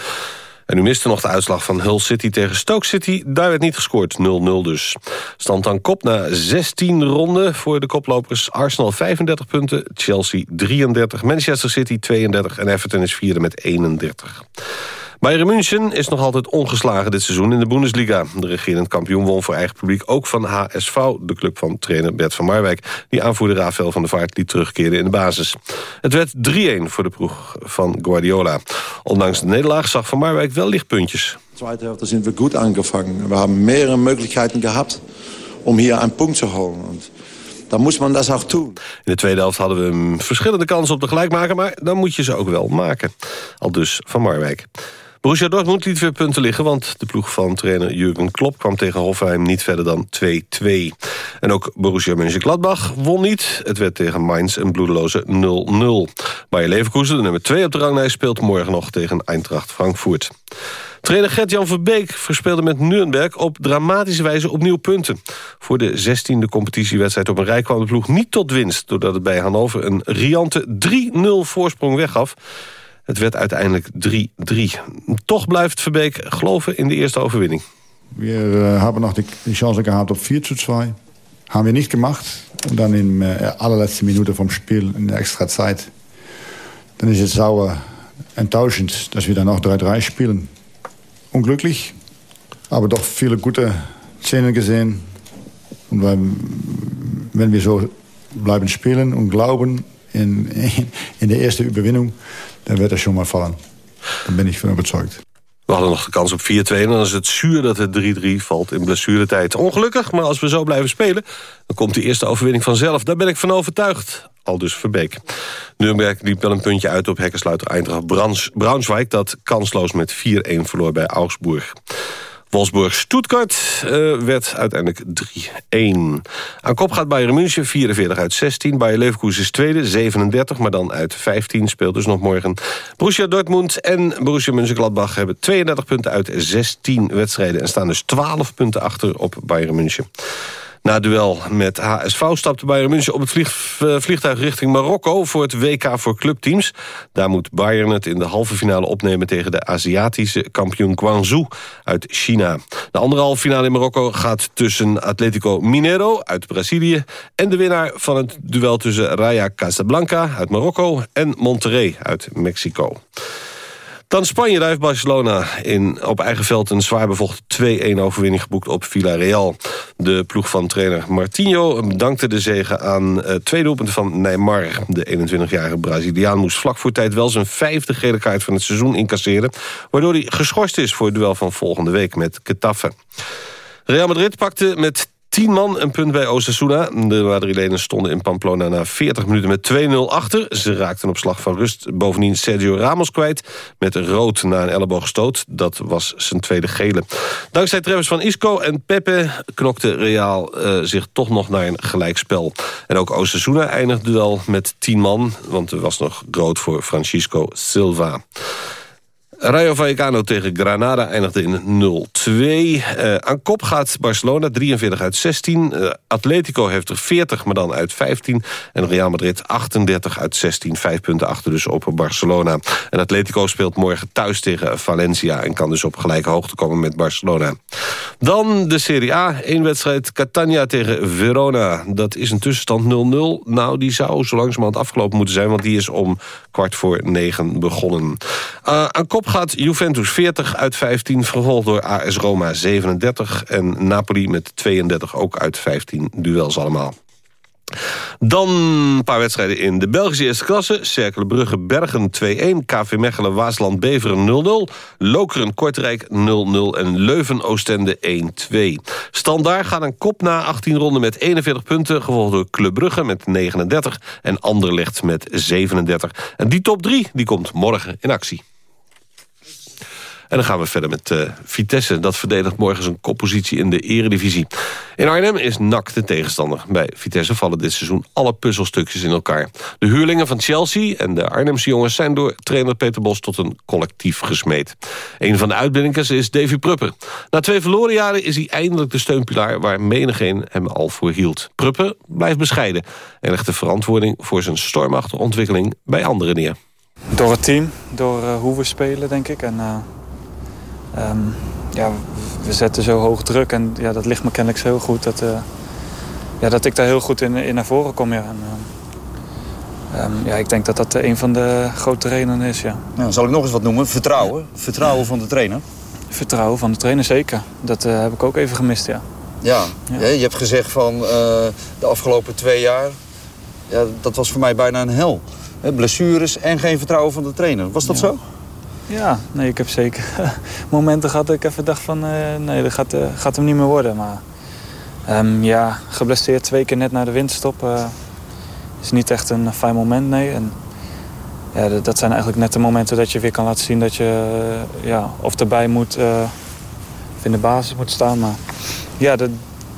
En u miste nog de uitslag van Hull City tegen Stoke City. Daar werd niet gescoord, 0-0 dus. Stand aan kop na 16 ronden voor de koplopers. Arsenal 35 punten, Chelsea 33, Manchester City 32... en Everton is vierde met 31. Bayern München is nog altijd ongeslagen dit seizoen in de Bundesliga. De regerend kampioen won voor eigen publiek ook van HSV... de club van trainer Bert van Marwijk... die aanvoerder Rafael van der Vaart die terugkeerde in de basis. Het werd 3-1 voor de ploeg van Guardiola. Ondanks de nederlaag zag van Marwijk wel lichtpuntjes. Tweede helft zijn we goed aangevangen. We hebben meerdere mogelijkheden gehad om hier een punt te houden. Dan moest man dat ook doen. In de tweede helft hadden we verschillende kansen op de gelijkmaker... maar dan moet je ze ook wel maken. Al dus van Marwijk. Borussia Dortmund liet weer punten liggen... want de ploeg van trainer Jurgen Klopp kwam tegen Hoffenheim niet verder dan 2-2. En ook Borussia Mönchengladbach won niet. Het werd tegen Mainz een bloedeloze 0-0. Bayer Leverkusen, de nummer 2 op de ranglijst... speelt morgen nog tegen Eintracht Frankfurt. Trainer Gert-Jan Verbeek verspeelde met Nuremberg op dramatische wijze opnieuw punten. Voor de 16e competitiewedstrijd op een rij kwam de ploeg niet tot winst... doordat het bij Hannover een riante 3-0 voorsprong weggaf. Het werd uiteindelijk 3-3. Toch blijft Verbeek geloven in de eerste overwinning. We uh, hebben nog de, kans gehad op 4-2. Hebben we niet gemacht. En dan in de uh, allerletzte Minute vom Spiel in de extra tijd. Dan is het sauer enttäuschend, dass wir dann noch 3-3 spielen. Unglücklich, aber doch viele gute Szenen gesehen. Und wenn wir so bleiben spielen und glauben in, in de eerste Überwindung, dann wird er schon mal fallen. Dan ben ik van overtuigd. We hadden nog de kans op 4-2 en dan is het zuur dat het 3-3 valt in blessuretijd. Ongelukkig, maar als we zo blijven spelen... dan komt de eerste overwinning vanzelf. Daar ben ik van overtuigd. Al dus Verbeek. Nürnberg liep wel een puntje uit op hekkensluiter Eintracht Braunschweig... dat kansloos met 4-1 verloor bij Augsburg. Wolfsburg-Stuttgart uh, werd uiteindelijk 3-1. Aan kop gaat Bayern München, 44 uit 16. Bayer Leverkusen is tweede, 37, maar dan uit 15. Speelt dus nog morgen. Borussia Dortmund en Borussia Mönchengladbach... hebben 32 punten uit 16 wedstrijden... en staan dus 12 punten achter op Bayern München. Na duel met HSV stapte Bayern München op het eh, vliegtuig richting Marokko... voor het WK voor clubteams. Daar moet Bayern het in de halve finale opnemen... tegen de Aziatische kampioen Guangzhou uit China. De andere halve finale in Marokko gaat tussen Atletico Mineiro uit Brazilië... en de winnaar van het duel tussen Raya Casablanca uit Marokko... en Monterrey uit Mexico. Dan Spanje, daar heeft Barcelona in, op eigen veld een zwaar bevochten 2-1 overwinning geboekt op Villarreal. De ploeg van trainer Martinho bedankte de zegen aan uh, twee doelpunten van Neymar. De 21-jarige Braziliaan moest vlak voor tijd wel zijn vijfde gele kaart van het seizoen incasseren... waardoor hij geschorst is voor het duel van volgende week met Getafe. Real Madrid pakte met 10 man een punt bij Osasuna. De Madrilenen stonden in Pamplona na 40 minuten met 2-0 achter. Ze raakten op slag van rust bovendien Sergio Ramos kwijt... met rood na een elleboogstoot. Dat was zijn tweede gele. Dankzij treffers van Isco en Pepe knokte Real uh, zich toch nog naar een gelijkspel. En ook Osasuna eindigde wel met 10 man... want er was nog rood voor Francisco Silva. Rayo Vallecano tegen Granada eindigde in 0-2. Uh, aan kop gaat Barcelona, 43 uit 16. Uh, Atletico heeft er 40, maar dan uit 15. En Real Madrid 38 uit 16. Vijf punten achter dus op Barcelona. En Atletico speelt morgen thuis tegen Valencia... en kan dus op gelijke hoogte komen met Barcelona. Dan de Serie A. Eén wedstrijd Catania tegen Verona. Dat is een tussenstand 0-0. Nou, die zou zo langzamerhand afgelopen moeten zijn... want die is om kwart voor negen begonnen. Uh, aan kop Juventus 40 uit 15, vervolgd door AS Roma 37... en Napoli met 32 ook uit 15 duels allemaal. Dan een paar wedstrijden in de Belgische eerste klasse. Cerkelen Brugge Bergen 2-1. KV Mechelen Waasland Beveren 0-0. Lokeren Kortrijk 0-0. En Leuven Oostende 1-2. Standaard gaat een kop na 18 ronden met 41 punten. Gevolgd door Club Brugge met 39. En Anderlecht met 37. En die top 3 die komt morgen in actie. En dan gaan we verder met uh, Vitesse. Dat verdedigt morgen zijn koppositie in de eredivisie. In Arnhem is NAC de tegenstander. Bij Vitesse vallen dit seizoen alle puzzelstukjes in elkaar. De huurlingen van Chelsea en de Arnhemse jongens... zijn door trainer Peter Bos tot een collectief gesmeed. Een van de uitblinkers is Davy Prupper. Na twee verloren jaren is hij eindelijk de steunpilaar... waar menigeen hem al voor hield. Prupper blijft bescheiden... en legt de verantwoording voor zijn stormachtige ontwikkeling bij anderen neer. Door het team, door uh, hoe we spelen, denk ik. En, uh... Um, ja, we zetten zo hoog druk en ja, dat ligt me kennelijk zo goed dat, uh, ja, dat ik daar heel goed in, in naar voren kom. Ja. En, um, ja, ik denk dat dat een van de grote redenen is. Ja. Nou, zal ik nog eens wat noemen? Vertrouwen. Vertrouwen van de trainer. Vertrouwen van de trainer, zeker. Dat uh, heb ik ook even gemist, ja. Ja, ja. je hebt gezegd van uh, de afgelopen twee jaar... Ja, dat was voor mij bijna een hel. Blessures en geen vertrouwen van de trainer. Was dat zo? Ja, nee, ik heb zeker momenten gehad dat ik even dacht van... Uh, nee, dat gaat, uh, gaat hem niet meer worden. Maar um, ja, geblesseerd twee keer net na de winterstop... Uh, is niet echt een fijn moment, nee. En, ja, dat zijn eigenlijk net de momenten dat je weer kan laten zien... dat je ja, of erbij moet of in de basis moet staan. Maar ja,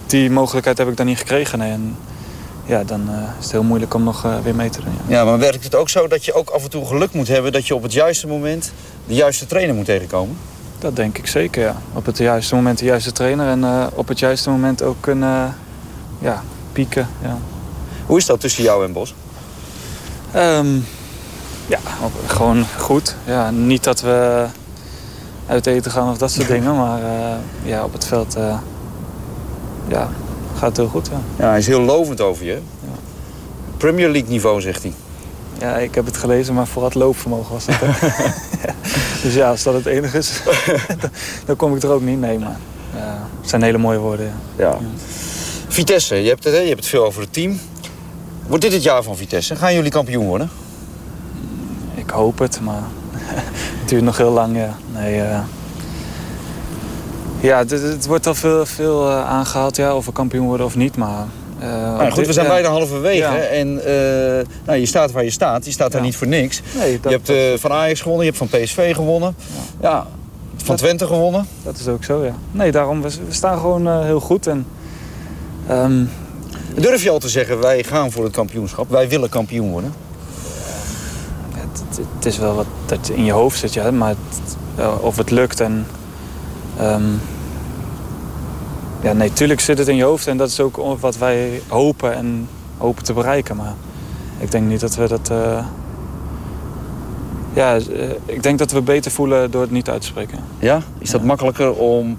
die mogelijkheid heb ik dan niet gekregen. Nee. En, ja, dan uh, is het heel moeilijk om nog uh, weer mee te doen. Ja. ja. maar werkt het ook zo dat je ook af en toe geluk moet hebben... dat je op het juiste moment de juiste trainer moet tegenkomen? Dat denk ik zeker, ja. Op het juiste moment de juiste trainer en eh, op het juiste moment ook kunnen ja, pieken. Ja. Hoe is dat tussen jou en Bos? Ehm, ja, gewoon goed. Ja, niet dat we uit eten gaan of dat soort dingen, maar eh, ja, op het veld eh, ja, gaat het heel goed. Ja. Ja, hij is heel lovend over je. Premier League niveau, zegt hij. ja, ik heb het gelezen, maar vooral het loopvermogen was. Ja. Dus ja, als dat het enige is, dan- dan kom ik er ook niet. Nee, maar ja, het zijn hele mooie woorden. Ja. Ja. Vitesse, je hebt, het, hè? je hebt het veel over het team. Wordt dit het jaar van Vitesse? Gaan jullie kampioen worden? Ik hoop het, maar het duurt nog heel lang. Ja, nee, eh, ja het, het wordt al veel, veel eh, aangehaald ja, of we kampioen worden of niet. Maar, eh, Nou, goed, we zijn ja. bijna halverwege. Ja. En eh, nou, je staat waar je staat. Je staat daar niet voor niks. Nee, dat- je hebt van Ajax gewonnen, je hebt van PSV gewonnen. Ja, van Twente gewonnen. Dat is ook zo, ja. Nee, daarom, we, we staan gewoon heel goed. En, ehm, Durf je al te zeggen, wij gaan voor het kampioenschap. Wij willen kampioen worden. het, het is wel wat dat in je hoofd zit, ja. Maar het- of het lukt en... ehm, ja, nee, tuurlijk zit het in je hoofd. En dat is ook wat wij hopen en hopen te bereiken. Maar ik denk niet dat we dat... eh, ja, eh, ik denk dat we beter voelen door het niet uit te spreken. Ja? Is dat makkelijker om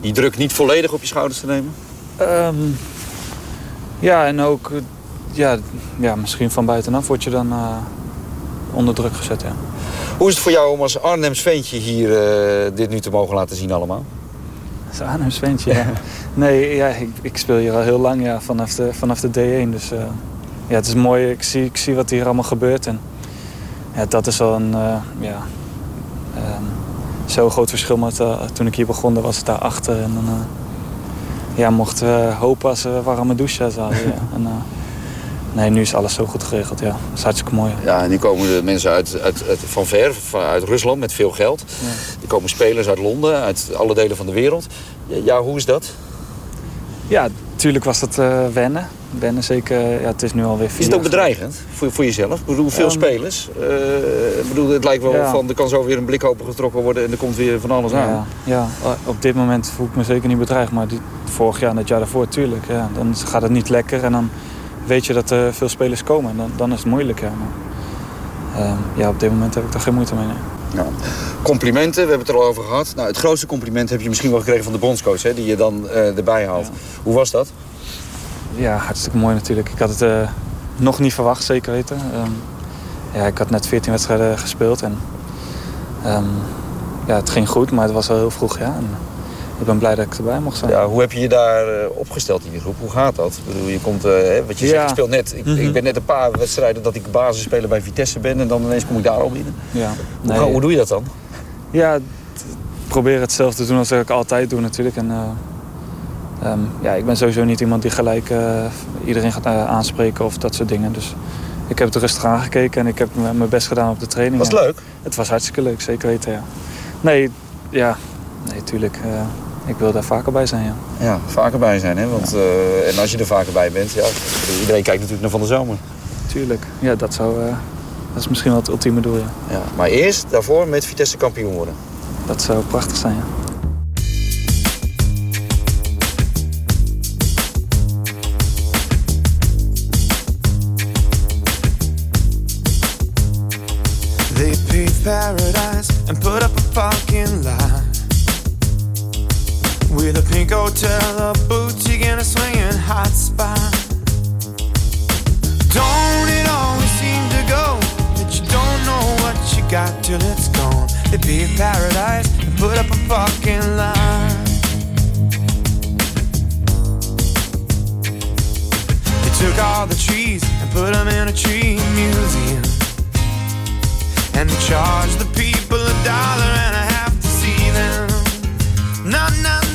die druk niet volledig op je schouders te nemen? Ehm, ja, en ook... Ja, ja, misschien van buitenaf word je dan eh, onder druk gezet, ja. Hoe is het voor jou om als Arnhems ventje hier eh, dit nu te mogen laten zien allemaal? Dat is Arnhem Sventje, ja. Nee, ja, ik, ik speel hier al heel lang ja, vanaf, de, vanaf de D1. Dus eh, ja, het is mooi. Ik zie, ik zie wat hier allemaal gebeurt. En ja, dat is wel een... eh, ja, ehm, zo'n groot verschil met toen ik hier begon. Dan was het daar achter. En dan ja, mochten we hopen als we warme douches hadden. Ja. En, nee, nu is alles zo goed geregeld. Ja, dat is hartstikke mooi. Ja, en nu komen de mensen uit, uit, uit, van ver, uit Rusland met veel geld. Er komen spelers uit Londen, uit alle delen van de wereld. Ja, ja, hoe is dat? Ja, natuurlijk was dat eh, wennen. Wennen zeker. Ja, het is nu alweer vier Is het ook bedreigend voor, voor jezelf? Ik bedoel, veel Ehm, spelers. Eh, ik bedoel, het lijkt wel Ja. van, er kan zo weer een blik opengetrokken worden en er komt weer van alles aan. Ja, ja, op dit moment voel ik me zeker niet bedreigd. Maar die, vorig jaar en het jaar daarvoor, tuurlijk. Ja, dan gaat het niet lekker. En dan weet je dat er veel spelers komen. En dan, dan is het moeilijk. Ja. Maar, ehm, ja, op dit moment heb ik daar geen moeite mee. nee. Ja. Complimenten, we hebben het er al over gehad. Nou, het grootste compliment heb je misschien wel gekregen van de bondscoach, hè, die je dan eh, erbij haalt. Hoe was dat? Ja, hartstikke mooi natuurlijk. Ik had het eh, nog niet verwacht, zeker weten. Ehm, ja, ik had net 14 wedstrijden gespeeld. En, ehm, ja, het ging goed, maar het was wel heel vroeg. Ja. En ik ben blij dat ik erbij mocht zijn. Ja, hoe heb je je daar eh, opgesteld in die groep? Hoe gaat dat? Ik bedoel, je komt, eh, wat je Ja. zegt, je speelt net. Ik, Mhm. ik ben net een paar wedstrijden dat ik basisspeler bij Vitesse ben en dan ineens kom ik daar al binnen. Ja. Hoe, Nee. ga- hoe doe je dat dan? Ja, probeer hetzelfde te doen als ik altijd doe natuurlijk. En, eh, ehm, ja, ik ben sowieso niet iemand die gelijk iedereen gaat aanspreken of dat soort dingen. Dus ik heb het rustig aangekeken en ik heb mijn best gedaan op de training. Was het leuk? Het was hartstikke leuk, zeker weten, ja. Nee, ja, nee, tuurlijk. Ik wil daar vaker bij zijn, ja. Ja, vaker bij zijn. Hè? Want, eh, en als je er vaker bij bent, ja, iedereen kijkt natuurlijk naar Van der Zomer. Tuurlijk. Ja, dat, zou, eh, dat is misschien wel het ultieme doel, ja. Ja, maar eerst daarvoor met Vitesse kampioen worden. Dat zou prachtig zijn, ja. They paradise and put up a parking lot with a pink hotel, a boutique, and a swinging hot spot. Don't it always seem to go that you don't know what you got till it's gone? They paved paradise and put up a parking lot. They took all the trees and put them in a tree museum. And they charge the people a dollar and a half to see them. No, no,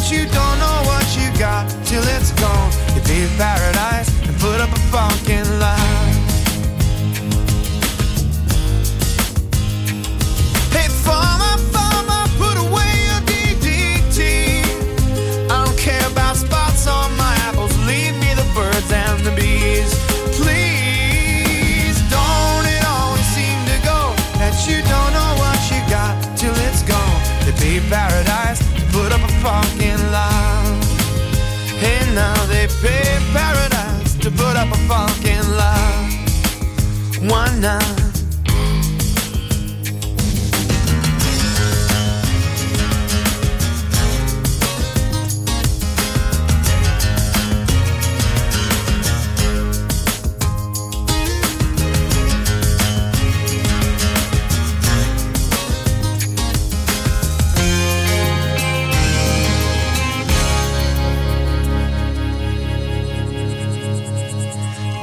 but you don't know what you got till it's gone. You'd be paradise and put up a fucking lie. Farmer, farmer, put away your DDT. I don't care about spots on my apples. Leave me the birds and the bees. Please don't it always seem to go that you don't know what you got till it's gone. You'd be paradise put up a fucking pay paradise to put up a fucking lie. One night.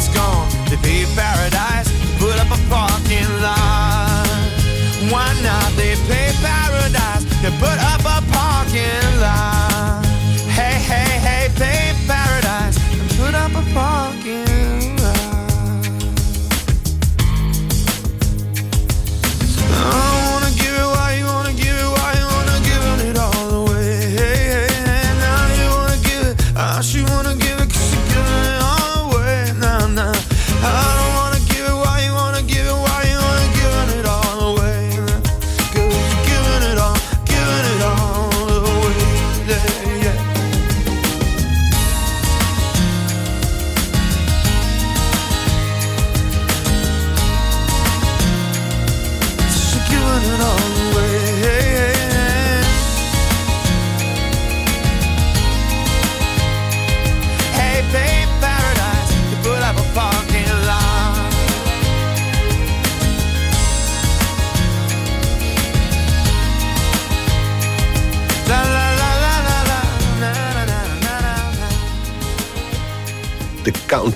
it's gone? They pay paradise put up a parking lot. Why not? They pay paradise to put up a parking lot.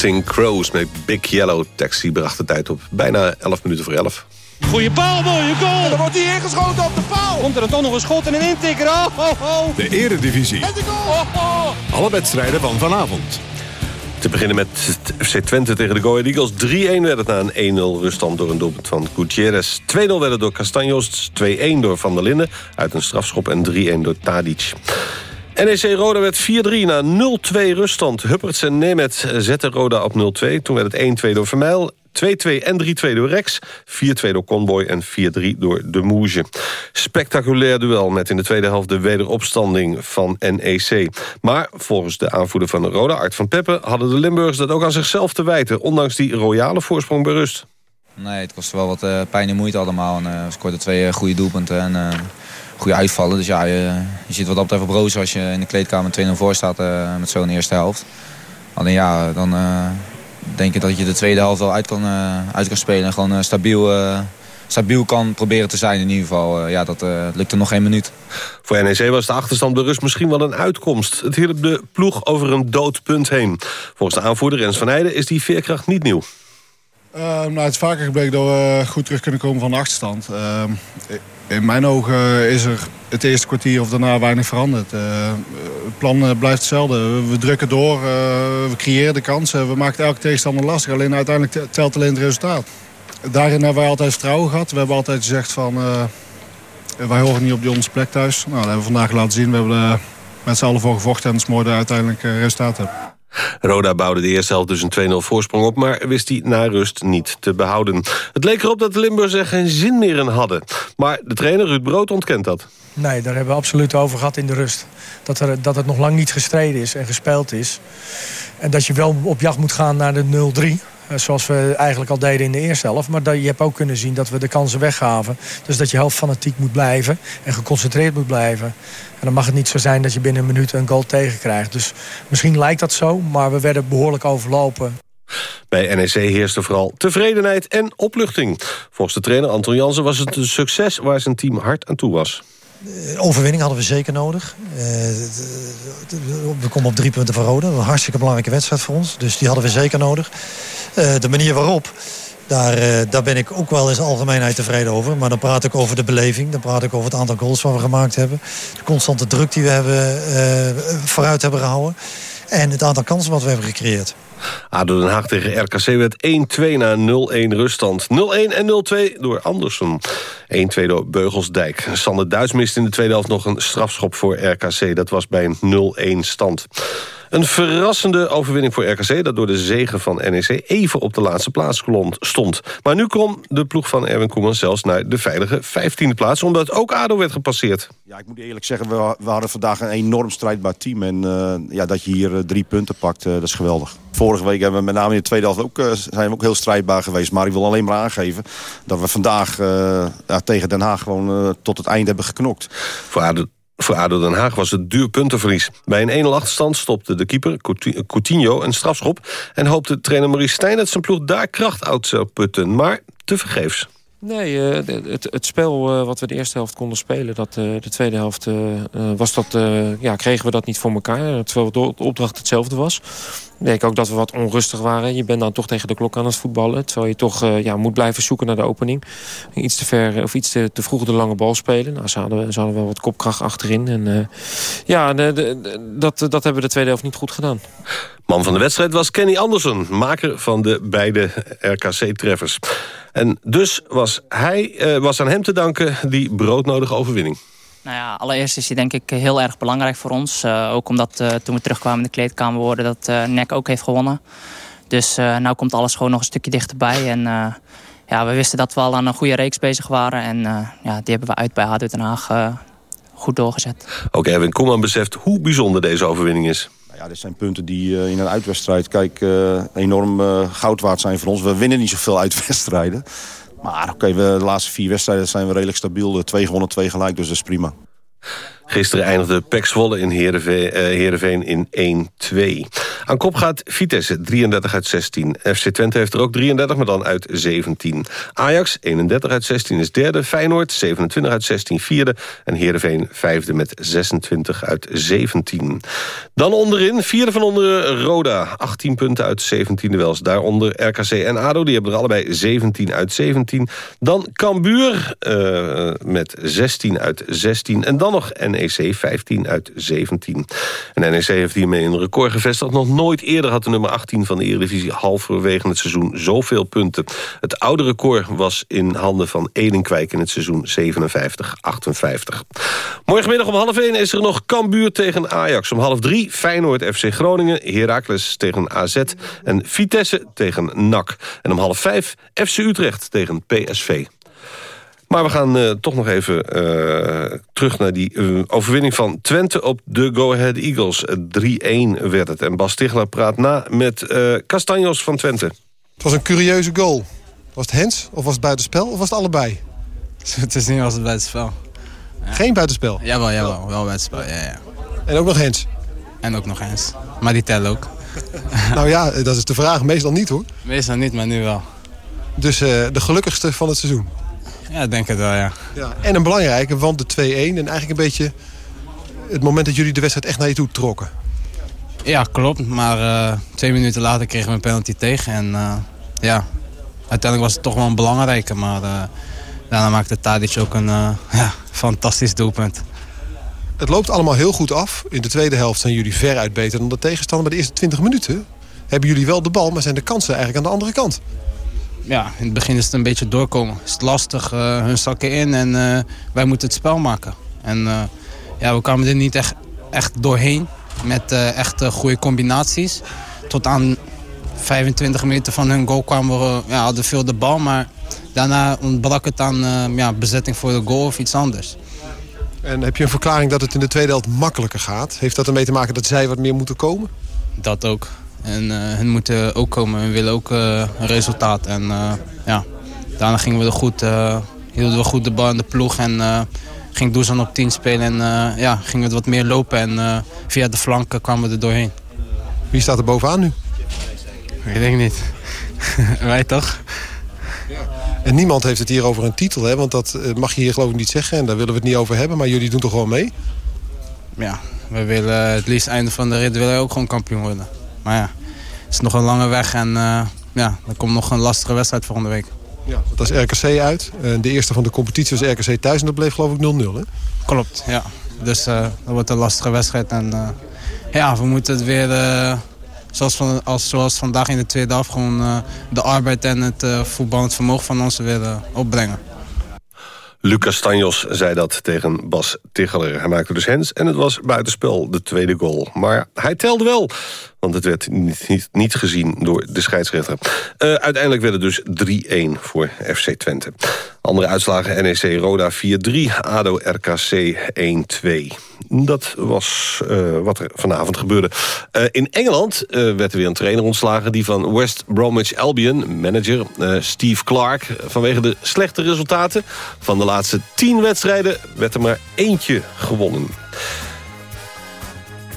Counting Crows met Big Yellow Taxi bracht de tijd op bijna 11 minuten voor 11. Goeie paal, mooie goal. Dan wordt hij ingeschoten op de paal. Komt er dan toch nog een schot en een intikker. Oh, oh, oh. De eredivisie. En de goal. Oh, oh. Alle wedstrijden van vanavond. Te beginnen met het FC Twente tegen de Go Ahead Eagles. 3-1 werd het na een 1-0 ruststand door een doelpunt van Gutierrez. 2-0 werd het door Castanjos, 2-1 door Van der Linden uit een strafschop en 3-1 door Tadic. NEC Roda werd 4-3 na 0-2 ruststand. Hupperts en Nemeth zetten Roda op 0-2. Toen werd het 1-2 door Vermeil. 2-2 en 3-2 door Rex. 4-2 door Conboy en 4-3 door De Moege. Spectaculair duel met in de tweede helft de wederopstanding van NEC. Maar volgens de aanvoerder van de Roda, Art van Peppe... hadden de Limburgers dat ook aan zichzelf te wijten... ondanks die royale voorsprong bij rust. Nee, het kostte wel wat eh, pijn en moeite allemaal. En, eh, we scoorden twee eh, goede doelpunten en Dus ja, je, je zit wat op roos als je in de kleedkamer 2-0 voor staat eh, met zo'n eerste helft. Alleen ja, dan eh, denk ik dat je de tweede helft wel uit kan, eh, uit kan spelen. En gewoon stabiel, stabiel kan proberen te zijn in ieder geval. Ja, dat eh, lukte nog geen minuut. Voor NEC was de achterstand bij rust misschien wel een uitkomst. Het hielp de ploeg over een dood punt heen. Volgens de aanvoerder Rens van Heijden is die veerkracht niet nieuw. Uh, nou, het is vaker gebleken dat we goed terug kunnen komen van de achterstand. Uh, in mijn ogen is er het eerste kwartier of daarna weinig veranderd. Uh, het plan blijft hetzelfde. We, drukken door, we creëren de kansen. We maken elke tegenstander lastig. Alleen uiteindelijk telt alleen het resultaat. Daarin hebben wij altijd vertrouwen gehad. We hebben altijd gezegd van... wij horen niet op die onze plek thuis. Nou, dat hebben we vandaag laten zien. We hebben er met z'n allen voor gevochten. En het is mooi dat uiteindelijk resultaat hebben. Roda bouwde de eerste helft dus een 2-0 voorsprong op... maar wist hij na rust niet te behouden. Het leek erop dat de Limburgers er geen zin meer in hadden. Maar de trainer Ruud Brood ontkent dat. Nee, daar hebben we absoluut over gehad in de rust. Dat, er, dat het nog lang niet gestreden is en gespeeld is. En dat je wel op jacht moet gaan naar de 0-3. Zoals we eigenlijk al deden in de eerste helft. Maar je hebt ook kunnen zien dat we de kansen weggaven. Dus dat je helft fanatiek moet blijven. En geconcentreerd moet blijven. En dan mag het niet zo zijn dat je binnen een minuut een goal tegenkrijgt. Dus misschien lijkt dat zo. Maar we werden behoorlijk overlopen. Bij NEC heerste vooral tevredenheid en opluchting. Volgens de trainer Anton Jansen was het een succes waar zijn team hard aan toe was. Overwinning hadden we zeker nodig. Uh, we komen op drie punten van Rode. Een hartstikke belangrijke wedstrijd voor ons. Dus die hadden we zeker nodig. Uh, de manier waarop, daar, daar ben ik ook wel zijn algemeenheid tevreden over. Maar dan praat ik over de beleving. Dan praat ik over het aantal goals wat we gemaakt hebben. De constante druk die we hebben, vooruit hebben gehouden. En het aantal kansen wat we hebben gecreëerd. ADO Den Haag tegen RKC werd 1-2 na 0-1 ruststand. 0-1 en 0-2 door Andersen. 1-2 door Beugelsdijk. Sander Duits miste in de tweede helft nog een strafschop voor RKC. Dat was bij een 0-1 stand. Een verrassende overwinning voor RKC... dat door de zegen van NEC even op de laatste plaats stond. Maar nu kwam de ploeg van Erwin Koeman zelfs naar de veilige 15e plaats... omdat ook ADO werd gepasseerd. Ja, ik moet eerlijk zeggen, we, we hadden vandaag een enorm strijdbaar team. En uh, ja, dat je hier uh, drie punten pakt, uh, dat is geweldig. Vorige week hebben we met name in de tweede helft ook, zijn we ook heel strijdbaar geweest. Maar ik wil alleen maar aangeven dat we vandaag ja, tegen Den Haag... gewoon tot het eind hebben geknokt. Voor ADO, voor ADO Den Haag was het duur puntenverlies. Bij een 1-0 achterstand stopte de keeper Coutinho een strafschop... en hoopte trainer Maurice Stijn dat zijn ploeg daar kracht uit zou putten. Maar tevergeefs. Nee, het, het spel wat we de eerste helft konden spelen... Dat, de tweede helft was dat, ja, kregen we dat niet voor elkaar. Terwijl de opdracht hetzelfde was. Ik denk ook dat we wat onrustig waren. Je bent dan toch tegen de klok aan het voetballen. Terwijl je toch ja, moet blijven zoeken naar de opening. Iets te ver of iets te, te vroeg de lange bal spelen. Nou, ze hadden, ze hadden wel wat kopkracht achterin. En, ja, de, dat, dat hebben we de tweede helft niet goed gedaan. Man van de wedstrijd was Kenny Andersen, maker van de beide RKC-treffers. En dus was, hij, was aan hem te danken die broodnodige overwinning. Nou ja, allereerst is hij denk ik heel erg belangrijk voor ons. Uh, ook omdat uh, toen we terugkwamen in de kleedkamer hoorden dat uh, NEC ook heeft gewonnen. Dus nu komt alles gewoon nog een stukje dichterbij. En ja, we wisten dat we al aan een goede reeks bezig waren. En ja, die hebben we uit bij ADO Den Haag goed doorgezet. Ook Erwin Koeman beseft hoe bijzonder deze overwinning is. Ja, dit zijn punten die uh, in een uitwedstrijd kijk, uh, enorm uh, goud waard zijn voor ons. We winnen niet zoveel uitwedstrijden. Maar oké, de laatste vier wedstrijden zijn we redelijk stabiel. Twee gewonnen, twee gelijk, dus dat is prima. Gisteren eindigde Pek Zwolle in Heerenveen, Heerenveen in 1-2. Aan kop gaat Vitesse, 33 uit 16. FC Twente heeft er ook 33, maar dan uit 17. Ajax, 31 uit 16 is derde. Feyenoord, 27 uit 16, vierde. En Heerenveen, vijfde met 26 uit 17. Dan onderin, vierde van onder Roda. 18 punten uit 17 wels. Daaronder RKC en ADO, die hebben er allebei 17 uit 17. Dan Cambuur uh, met 16 uit 16. En dan nog NEC 15 uit 17. En NEC heeft hiermee een record gevestigd. Nog nooit eerder had de nummer 18 van de Eredivisie halverwege het seizoen zoveel punten. Het oude record was in handen van Edenkwijk in het seizoen 57-58. Morgenmiddag om half 1 is er nog Cambuur tegen Ajax. Om half 3 Feyenoord FC Groningen, Heracles tegen AZ en Vitesse tegen NAC. En om half 5 FC Utrecht tegen PSV. Maar we gaan uh, toch nog even uh, terug naar die uh, overwinning van Twente op de Go Ahead Eagles. 3-1 werd het. En Bas Stigler praat na met Castanjos van Twente. Het was een curieuze goal. Was het Hens of was het buitenspel of was het allebei? Het is niet als het buitenspel. Ja. Geen buitenspel? Jawel, jawel. Wel buitenspel, ja, ja. En ook nog Hens? En ook nog Hens. Maar die tellen ook. nou ja, dat is de vraag. Meestal niet hoor. Meestal niet, maar nu wel. Dus de gelukkigste van het seizoen? Ja, denk het wel, ja. ja. En een belangrijke, want de 2-1 en eigenlijk een beetje het moment dat jullie de wedstrijd echt naar je toe trokken. Ja, klopt. Maar uh, twee minuten later kregen we een penalty tegen. En uh, ja, uiteindelijk was het toch wel een belangrijke. Maar uh, daarna maakte Tadic ook een ja, fantastisch doelpunt. Het loopt allemaal heel goed af. In de tweede helft zijn jullie veruit beter dan de tegenstander. Maar de eerste 20 minuten hebben jullie wel de bal, maar zijn de kansen eigenlijk aan de andere kant ja, in het begin is het een beetje doorkomen. Is het lastig, uh, hun zakken in en uh, wij moeten het spel maken. En uh, ja, we kwamen er niet echt, echt doorheen met echt goede combinaties. Tot aan 25 minuten van hun goal kwamen we, ja, hadden veel de bal, maar daarna ontbrak het aan ja, bezetting voor de goal of iets anders. En heb je een verklaring dat het in de tweede helft makkelijker gaat? Heeft dat ermee te maken dat zij wat meer moeten komen? Dat ook. En uh, hun moeten ook komen. Hun willen ook uh, een resultaat. En uh, ja, daarna gingen we er goed, hielden we goed de bal in de ploeg. En ging Doezan op 10 spelen. En ja, gingen we wat meer lopen. En via de flanken kwamen we er doorheen. Wie staat er bovenaan nu? Ik denk niet. Wij toch? En niemand heeft het hier over een titel, hè? want dat mag je hier geloof ik niet zeggen. En daar willen we het niet over hebben, maar jullie doen toch gewoon mee? Ja, we willen het liefst einde van de rit willen ook gewoon kampioen worden. Maar ja, het is nog een lange weg en uh, ja, er komt nog een lastige wedstrijd volgende week. Ja, dat is RKC uit. De eerste van de competitie was RKC thuis en dat bleef geloof ik 0-0 hè? Klopt, ja. Dus uh, dat wordt een lastige wedstrijd en uh, Ja, we moeten het weer, uh, zoals, van, als, zoals vandaag in de tweede af... gewoon uh, de arbeid en het uh, voetballend vermogen van ons weer opbrengen. Lucas Stanjos zei dat tegen Bas Ticheler. Hij maakte dus hens en het was buitenspel, de tweede goal. Maar hij telde wel, want het werd niet, niet, gezien door de scheidsrechter. Uh, uiteindelijk werd het dus 3-1 voor FC Twente. Andere uitslagen NEC Roda 4-3, ADO RKC 1-2. Dat was uh, wat er vanavond gebeurde. Uh, in Engeland werd er weer een trainer ontslagen... die van West Bromwich Albion, manager Steve Clark... vanwege de slechte resultaten van de laatste tien wedstrijden... werd er maar eentje gewonnen.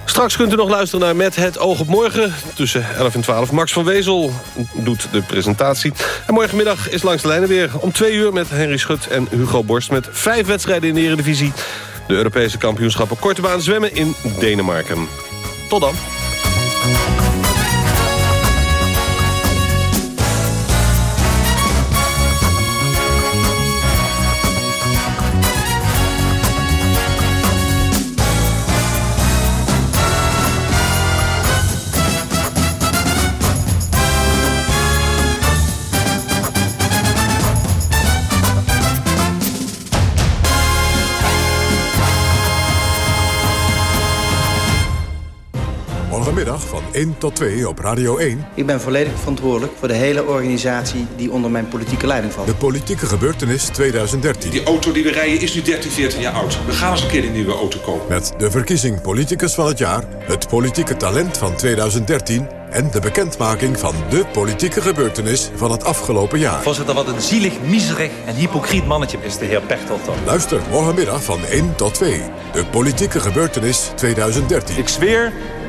Straks kunt u nog luisteren naar Met het oog op morgen. Tussen 11 en 12. Max van Wezel doet de presentatie. En morgenmiddag is Langs de Lijnen weer om twee uur... met Henry Schut en Hugo Borst met vijf wedstrijden in de Eredivisie. De Europese kampioenschappen korte baan zwemmen in Denemarken. Tot dan. 1 tot 2 op Radio 1. Ik ben volledig verantwoordelijk voor de hele organisatie die onder mijn politieke leiding valt. De politieke gebeurtenis 2013. Die auto die we rijden is nu 13, 14 jaar oud. We gaan eens een keer een nieuwe auto kopen. Met de verkiezing politicus van het jaar, het politieke talent van 2013 en de bekendmaking van de politieke gebeurtenis van het afgelopen jaar. Voorzitter, wat een zielig, miserig en hypocriet mannetje is de heer Pechtold dan. Luister morgenmiddag van 1 tot 2. De politieke gebeurtenis 2013. Ik zweer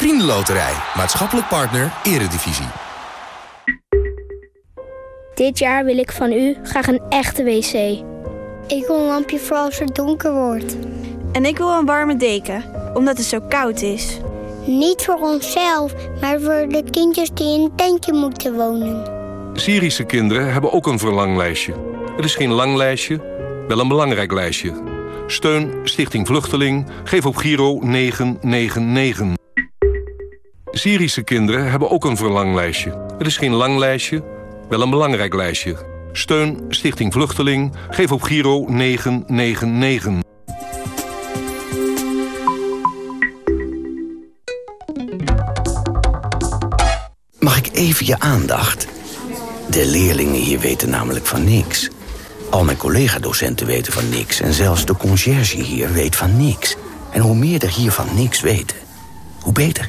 Vriendenloterij, maatschappelijk partner, eredivisie. Dit jaar wil ik van u graag een echte wc. Ik wil een lampje voor als het donker wordt. En ik wil een warme deken, omdat het zo koud is. Niet voor onszelf, maar voor de kindjes die in een tentje moeten wonen. Syrische kinderen hebben ook een verlanglijstje. Het is geen lang lijstje, wel een belangrijk lijstje. Steun Stichting Vluchteling. Geef op Giro 999. Syrische kinderen hebben ook een verlanglijstje. Het is geen lang lijstje, wel een belangrijk lijstje. Steun Stichting Vluchteling. Geef op Giro 999. Mag ik even je aandacht? De leerlingen hier weten namelijk van niks. Al mijn collega-docenten weten van niks. En zelfs de conciërge hier weet van niks. En hoe meer er hier van niks weten, hoe beter.